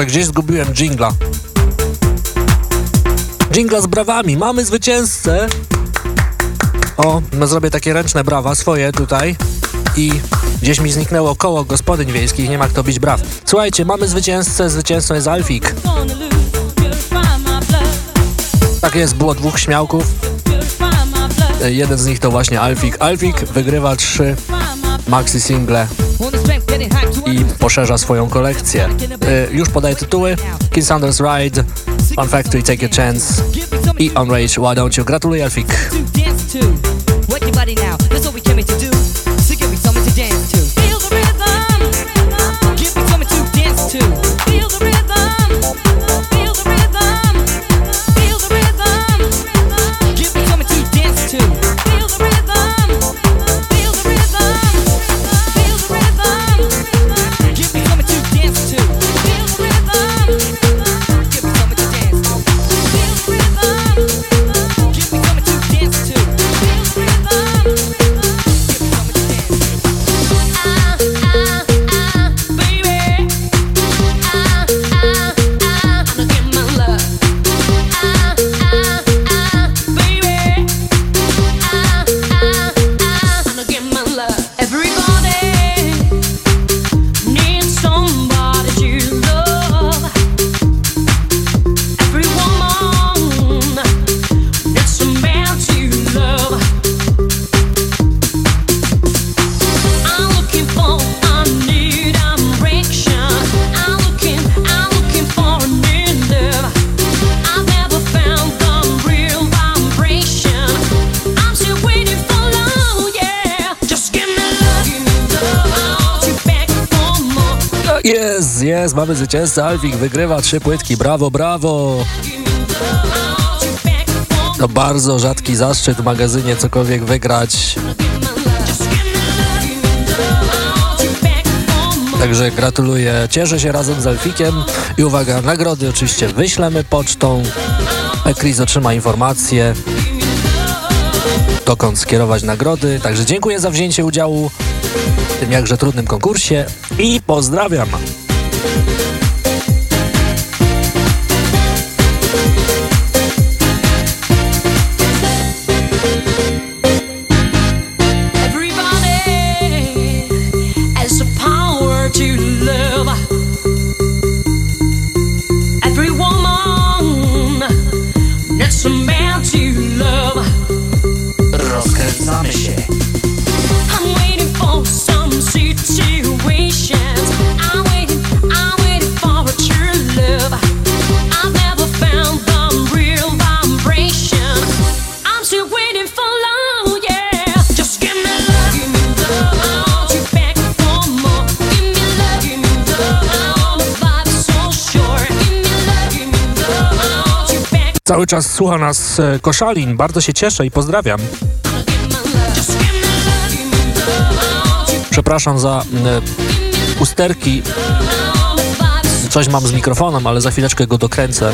kurczę, gdzieś zgubiłem dżingla. Dżingla z brawami, mamy zwycięzcę! O, no zrobię takie ręczne brawa, swoje tutaj. I gdzieś mi zniknęło koło gospodyń wiejskich, nie ma kto bić braw. Słuchajcie, mamy zwycięzcę, zwycięzcą jest Alfik. Tak jest, było dwóch śmiałków. Jeden z nich to właśnie Alfik. Alfik wygrywa trzy maxi single i poszerza swoją kolekcję. Y, już podaję tytuły. King Sanders Ride, On Factory Take a Chance i On Rage Why Don't You. Gratuluję, Elfik. zwycięzca Alfik, wygrywa trzy płytki. Brawo, brawo! To bardzo rzadki zaszczyt w magazynie cokolwiek wygrać. Także gratuluję, cieszę się razem z Alfikiem i uwaga, nagrody oczywiście wyślemy pocztą. Ekris otrzyma informacje, dokąd skierować nagrody. Także dziękuję za wzięcie udziału w tym jakże trudnym konkursie i pozdrawiam. Cały czas słucha nas e, Koszalin. Bardzo się cieszę i pozdrawiam. Przepraszam za e, usterki. Coś mam z mikrofonem, ale za chwileczkę go dokręcę.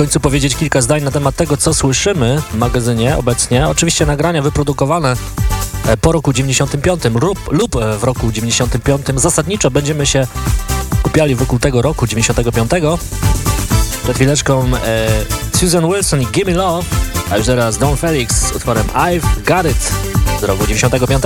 końcu powiedzieć kilka zdań na temat tego, co słyszymy w magazynie obecnie. Oczywiście nagrania wyprodukowane e, po roku 95 lub, lub w roku 95. Zasadniczo będziemy się kupiali wokół tego roku 95. Przed chwileczką e, Susan Wilson i Gimme Love, a już teraz Don Felix z utworem I've Got It z roku 95.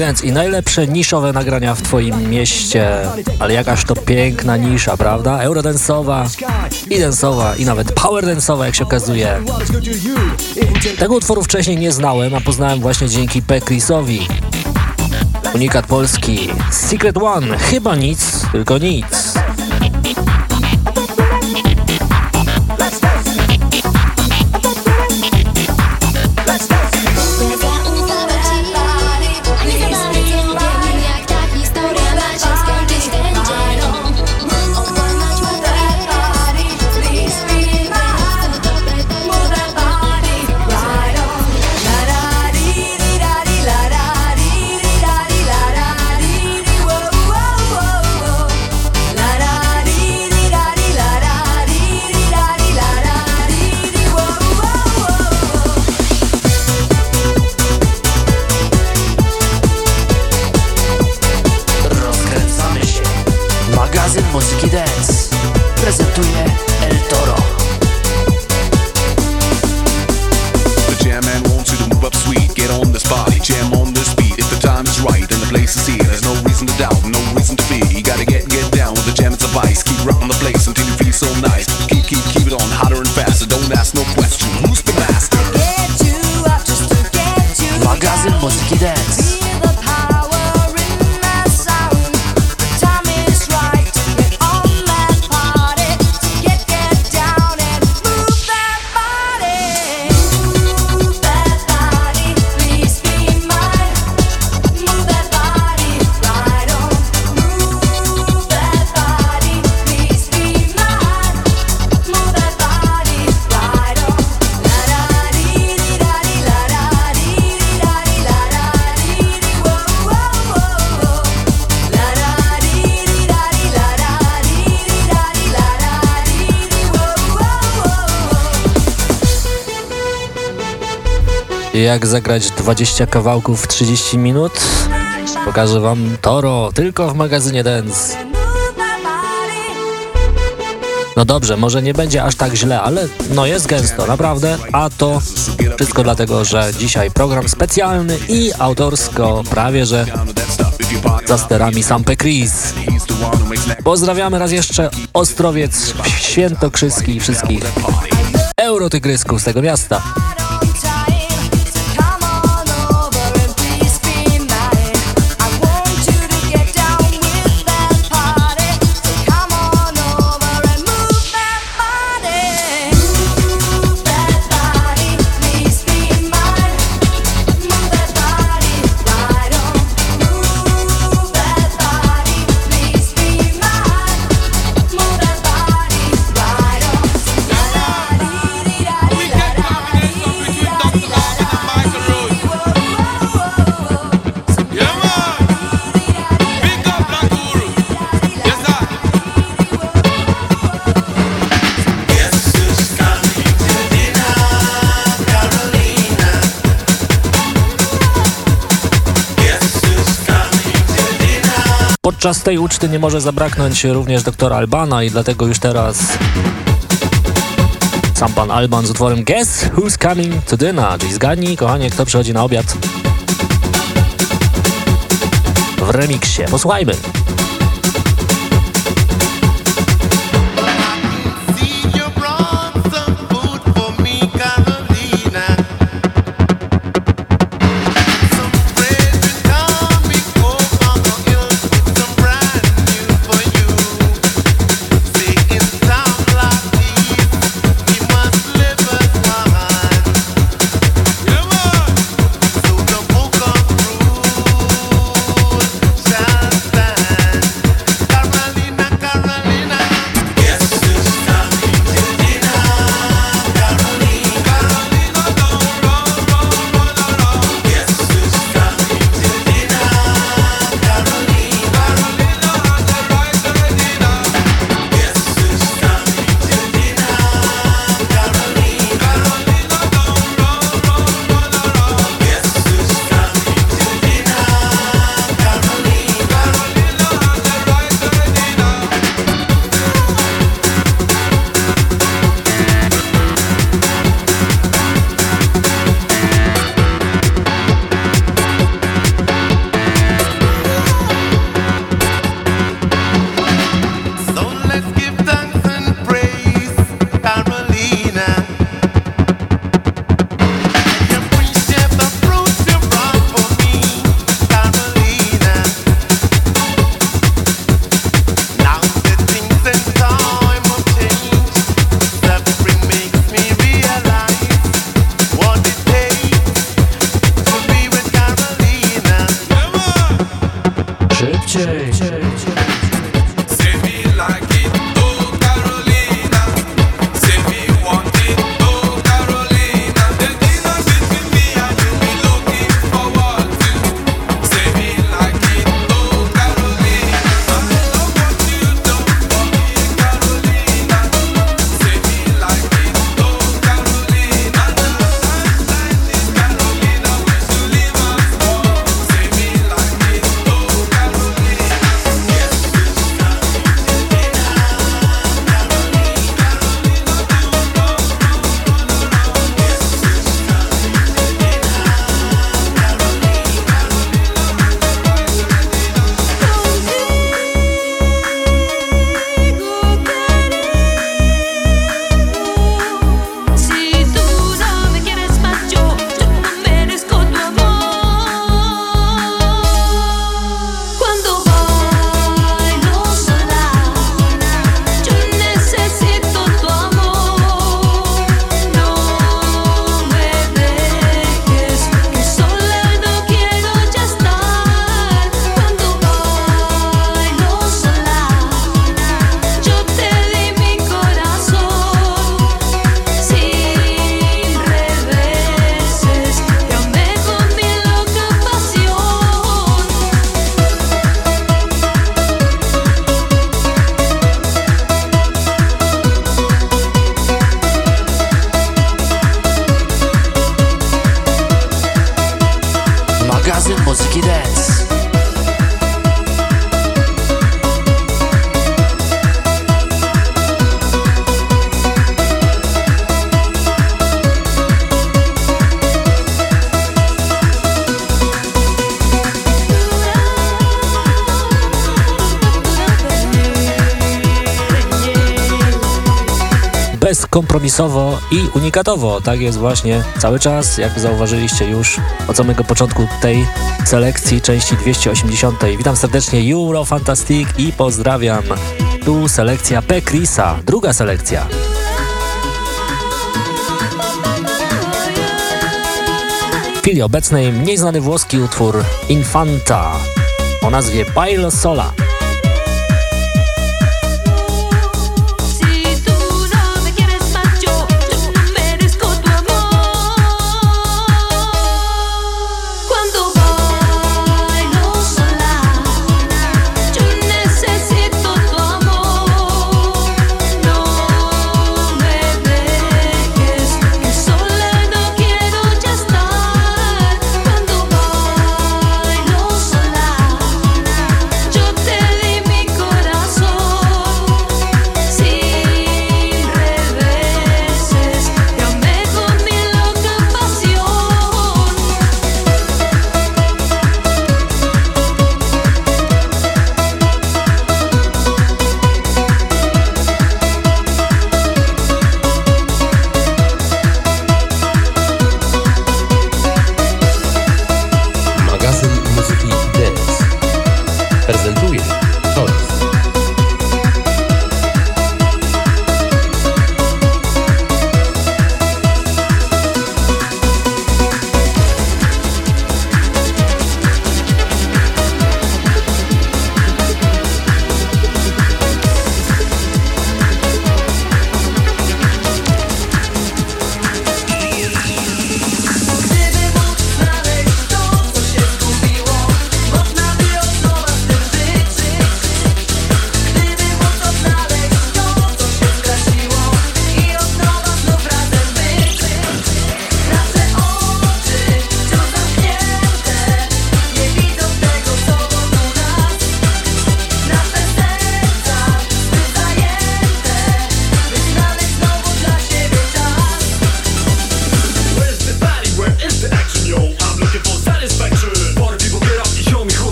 Dance i najlepsze niszowe nagrania w Twoim mieście. Ale jakaż to piękna nisza, prawda? Eurodensowa i densowa i nawet powerdensowa, jak się okazuje. Tego utworu wcześniej nie znałem, a poznałem właśnie dzięki P. Unikat polski. Secret One. Chyba nic, tylko nic. jak zagrać 20 kawałków w 30 minut? Pokażę Wam Toro tylko w magazynie Dance. No dobrze, może nie będzie aż tak źle, ale no jest gęsto, naprawdę. A to wszystko dlatego, że dzisiaj program specjalny i autorsko prawie, że za sterami Sampe Chris. Pozdrawiamy raz jeszcze Ostrowiec Świętokrzyski i wszystkich Eurotygrysków z tego miasta. Podczas tej uczty nie może zabraknąć również doktora Albana i dlatego już teraz sam pan Alban z utworem Guess Who's Coming to Dinner, czyli zgadnij, kochanie, kto przychodzi na obiad w remiksie. Posłuchajmy. bezkompromisowo i unikatowo. Tak jest właśnie cały czas, jak zauważyliście już od samego początku tej selekcji części 280. Witam serdecznie Eurofantastic i pozdrawiam. Tu selekcja P. Chrisa, druga selekcja. W chwili obecnej mniej znany włoski utwór Infanta o nazwie Bailo Sola.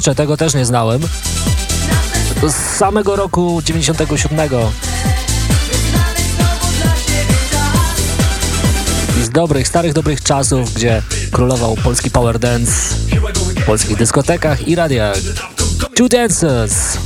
Kurczę, tego też nie znałem. Z samego roku 97. I z dobrych, starych, dobrych czasów, gdzie królował polski power dance w polskich dyskotekach i radiach. Two Dancers!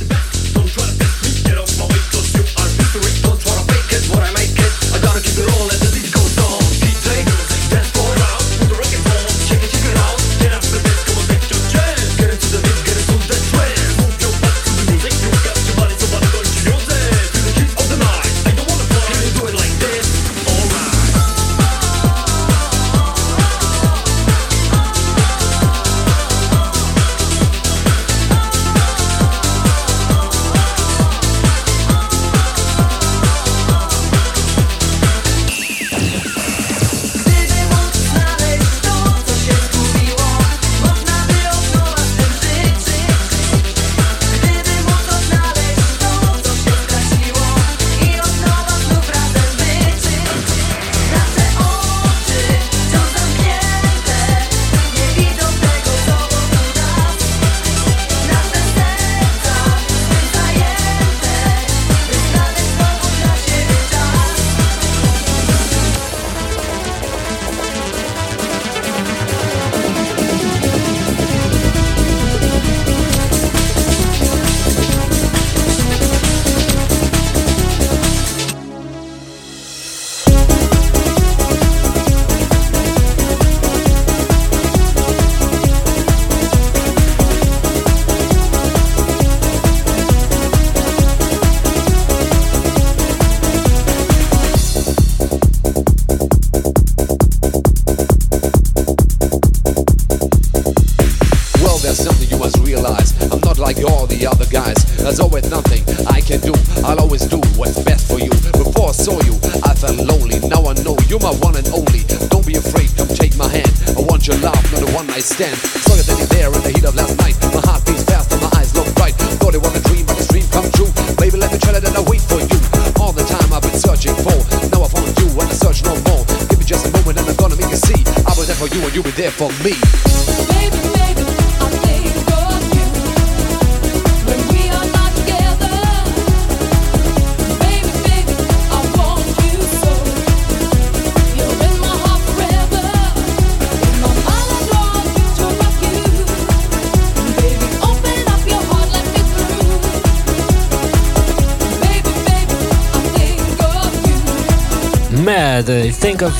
Of.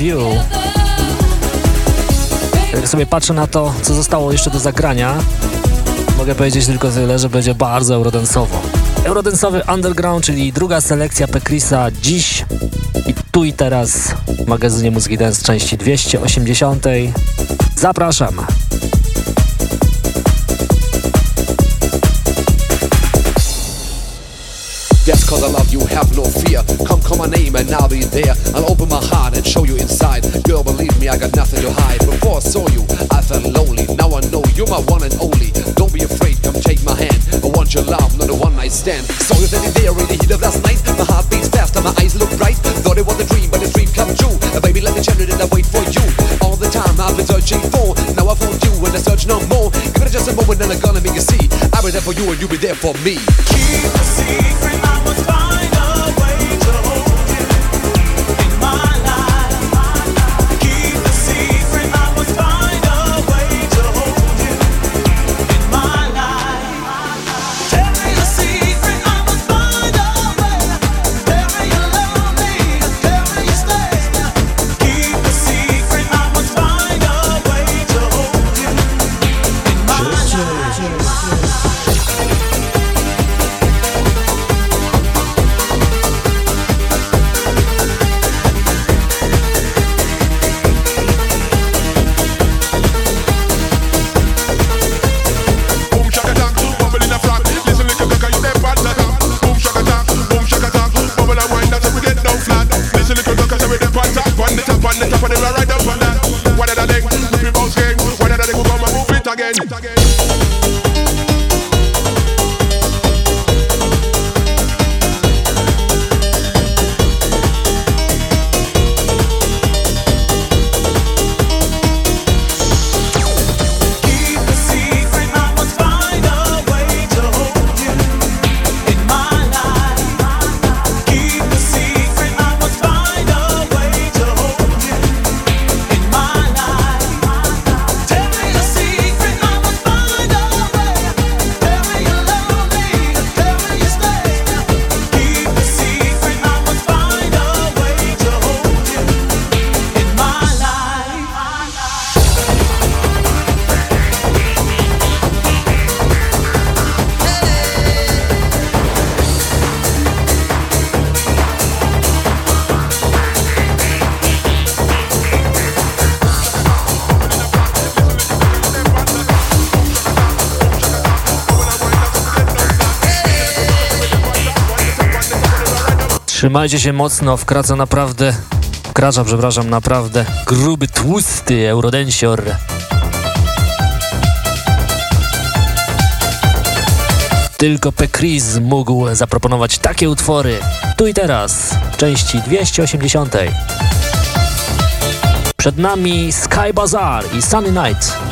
Jak sobie patrzę na to, co zostało jeszcze do zagrania, mogę powiedzieć tylko tyle, że będzie bardzo eurodensowo. Eurodensowy Underground, czyli druga selekcja Pekrisa dziś i tu i teraz w magazynie Muzyki Dance części 280. Zapraszam. Cause I love you, have no fear. Come call my name and I'll be there. I'll open my heart and show you inside. Girl, believe me, I got nothing to hide. Before I saw you, I felt lonely. Now I know you're my one and only. Don't be afraid, come take my hand. I want your love, not a one night stand. Saw you standing there in the heat of last night. My heart beats fast and my eyes look bright. Thought it was a dream, but a dream come true. Uh, baby, let me tell you that I wait for you. All the time I've been searching for. Now I found you and I search no more. Just a moment and I'm gonna make you see. I'll be there for you and you'll be there for me. Keep the secret, I must find Trzymajcie się mocno, wkracza naprawdę, wkracza, przepraszam, naprawdę gruby, tłusty eurodensior. Tylko P. Chris mógł zaproponować takie utwory. Tu i teraz, części 280. Przed nami Sky Bazaar i Sunny Night.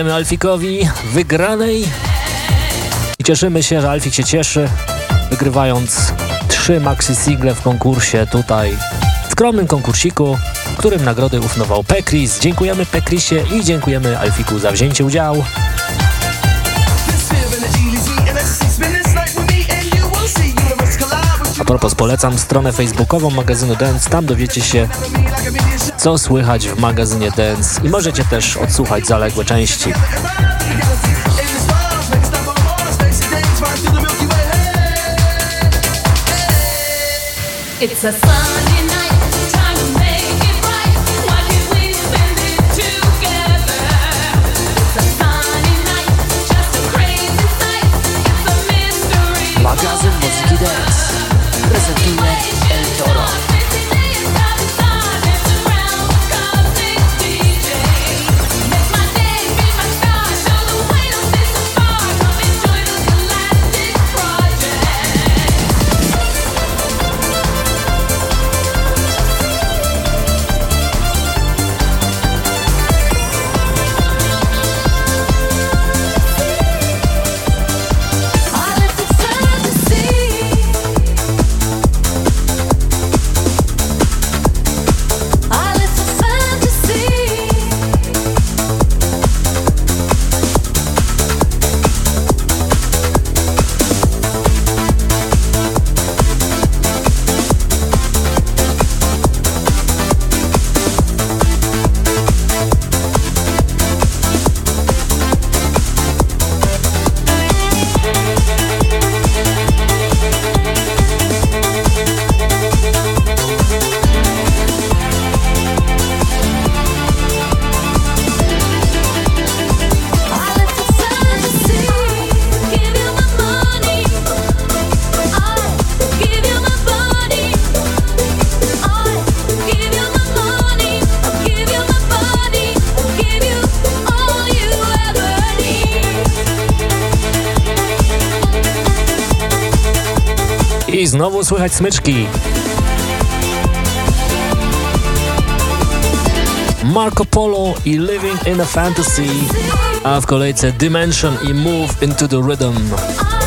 Gratulujemy Alfikowi wygranej i cieszymy się, że Alfik się cieszy, wygrywając trzy maxi single w konkursie tutaj, w skromnym konkursiku, w którym nagrody ufnował Pekris. Dziękujemy Pekrisie i dziękujemy Alfiku za wzięcie udziału. A propos, polecam stronę facebookową magazynu Dance, tam dowiecie się, co słychać w magazynie Dance. I możecie też odsłuchać zaległe części. It's a Sunday night, time to make it słychać smyczki. Marco Polo i Living in a Fantasy, a w kolejce Dimension i Move into the Rhythm.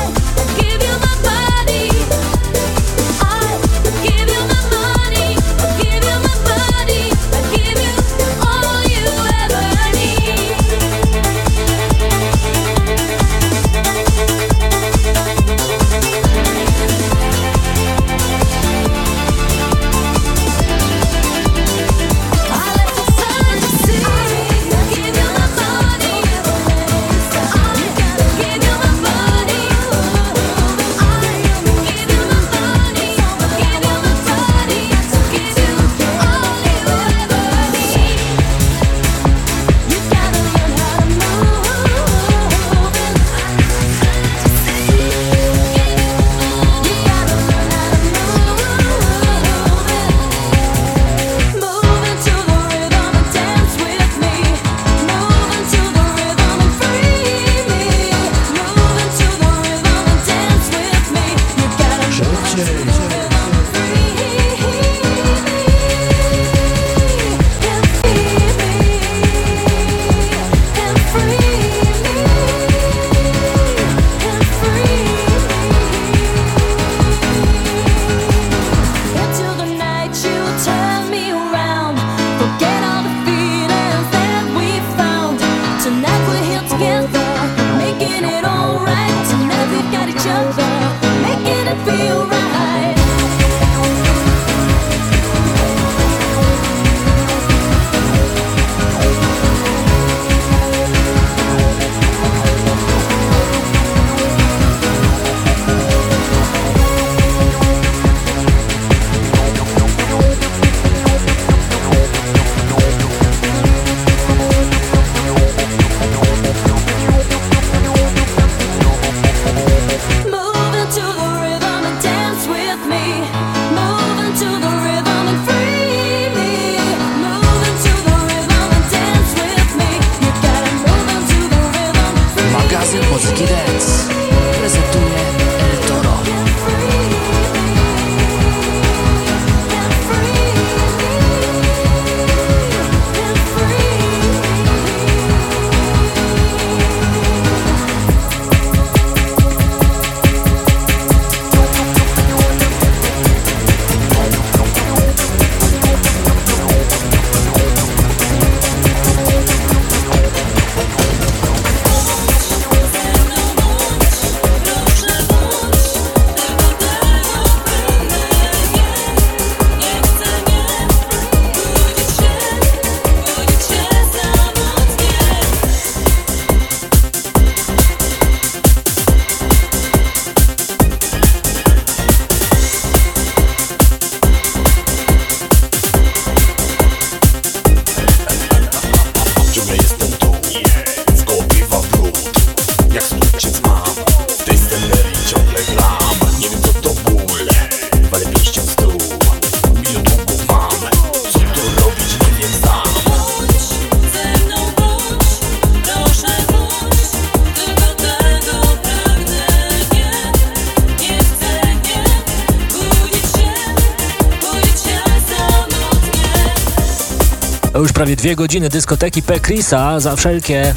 Prawie dwie godziny dyskoteki P. Chrisa za wszelkie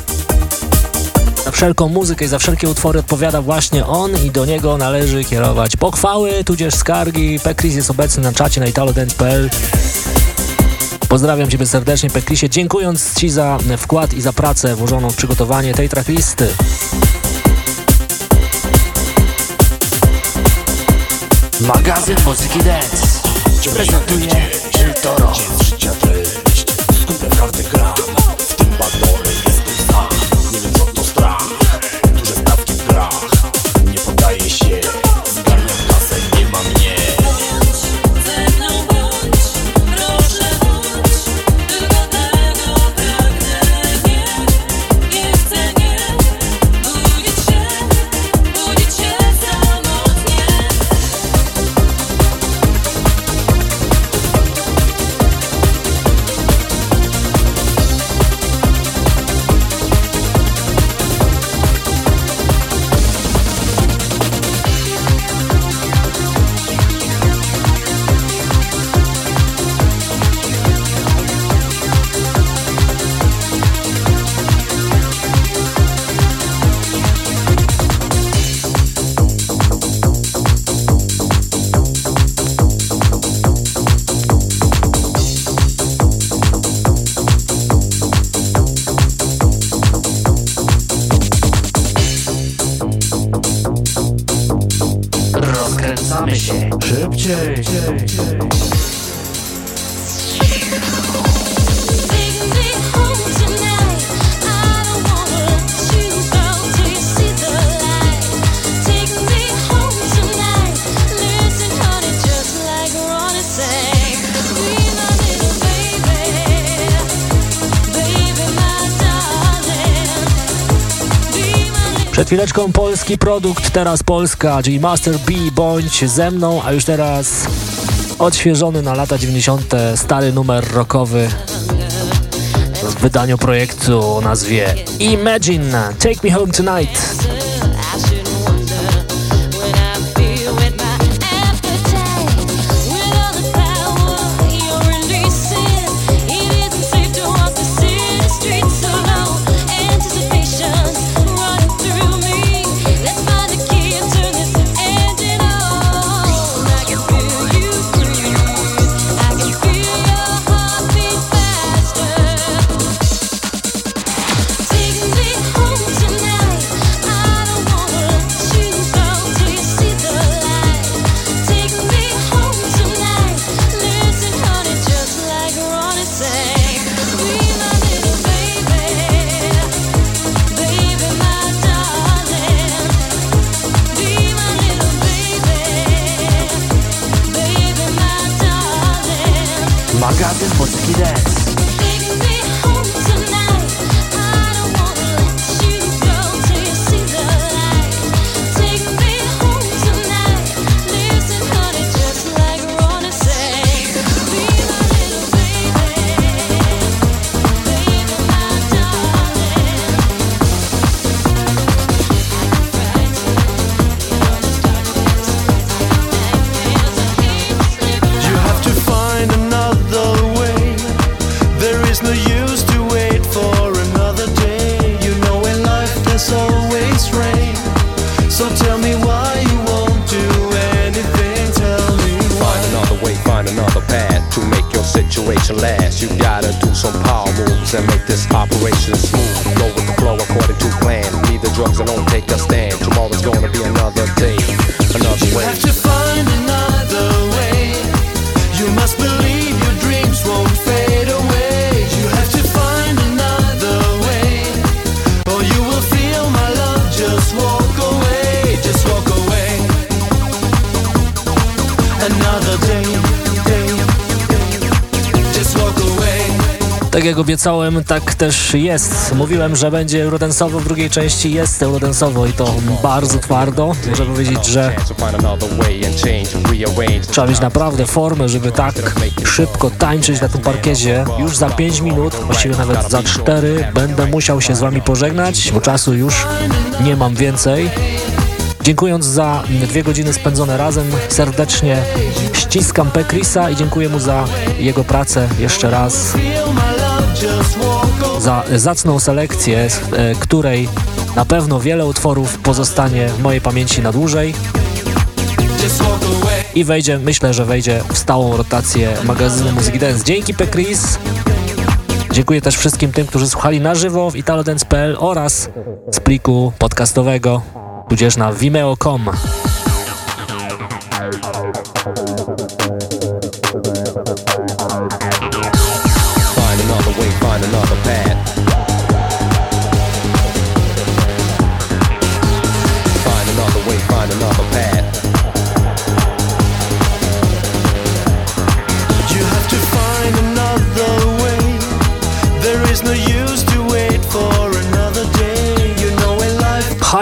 za wszelką muzykę i za wszelkie utwory odpowiada właśnie on i do niego należy kierować pochwały, tudzież skargi. P. Chris jest obecny na czacie na italodance.pl. Pozdrawiam Ciebie serdecznie, P. Chrisie, dziękując Ci za wkład i za pracę włożoną w przygotowanie tej tracklisty. Magazyn Muzyki Dance prezentuje El Toro. Przed chwileczką polski produkt, teraz Polska, czyli Master B, bądź ze mną, a już teraz odświeżony na lata 90. stary numer rockowy w wydaniu projektu o nazwie Imagine, Take Me Home Tonight. Obiecałem, tak też jest. Mówiłem, że będzie eurodensowo w drugiej części, jest eurodensowo i to bardzo twardo. Muszę powiedzieć, że trzeba mieć naprawdę formę, żeby tak szybko tańczyć na tym parkiezie. Już za 5 minut, właściwie nawet za 4 będę musiał się z wami pożegnać, bo czasu już nie mam więcej. Dziękując za dwie godziny spędzone razem, serdecznie ściskam P. Chrisa i dziękuję mu za jego pracę jeszcze raz. Za zacną selekcję, z e, której na pewno wiele utworów pozostanie w mojej pamięci na dłużej i wejdzie, myślę, że wejdzie w stałą rotację magazynu Muzyki Dance. Dzięki Pekris. Dziękuję też wszystkim tym, którzy słuchali na żywo w italodance.pl oraz z pliku podcastowego, tudzież na vimeo.com. another path.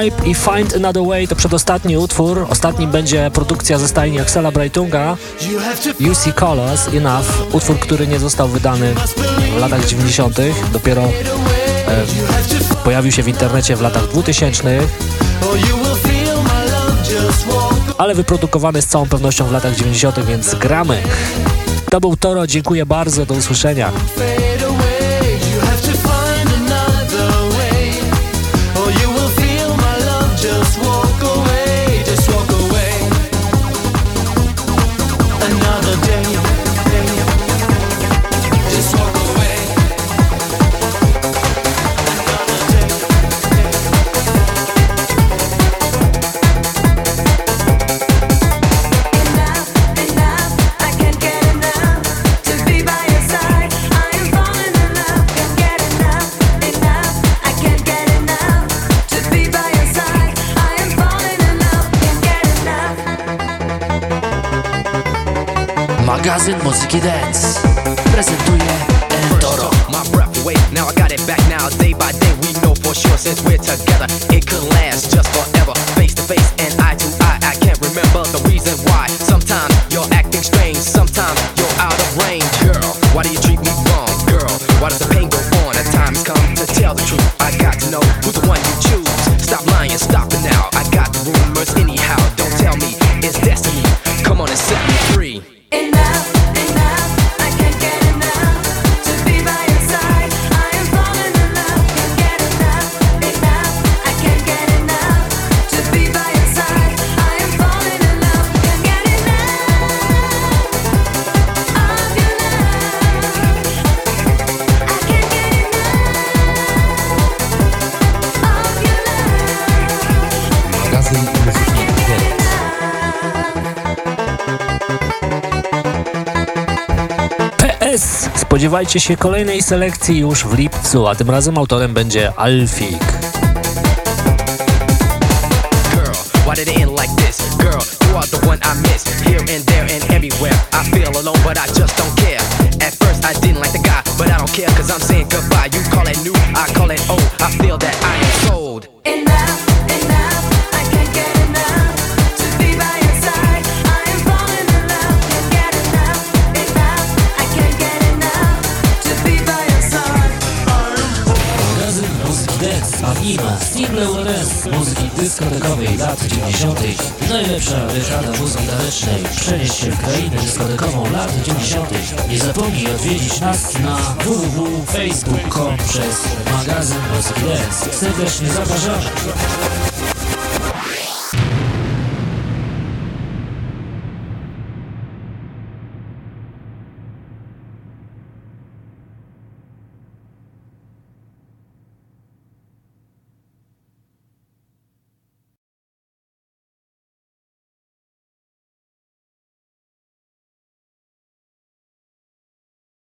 Hype i Find Another Way to przedostatni utwór. Ostatnim będzie produkcja ze stajni Axela Breitunga. See Colors Enough, utwór, który nie został wydany w latach 90., dopiero e, pojawił się w internecie w latach 2000, or you will feel my love. Just walk ale wyprodukowany z całą pewnością w latach 90., więc gramy. To był Toro, dziękuję bardzo, do usłyszenia. Magazyn Muzyki Dance prezentuje El Toro. My breath away, now I got it back now. Day by day, we know for sure since we're together, it could last just Spodziewajcie się kolejnej selekcji już w lipcu, a tym razem autorem będzie Alfik. I didn't like the guy, but I don't care, cause I'm saying goodbye. You call it new, I call it old. I feel that I am sold. Single dance muzyki dyskotekowej lat 90. Najlepsza dekada muzyki tanecznej. Przenieś się w krainę dyskotekową lat 90. Nie zapomnij odwiedzić nas na www.facebook.com przez magazyn Muzyki Dance. Serdecznie zapraszamy.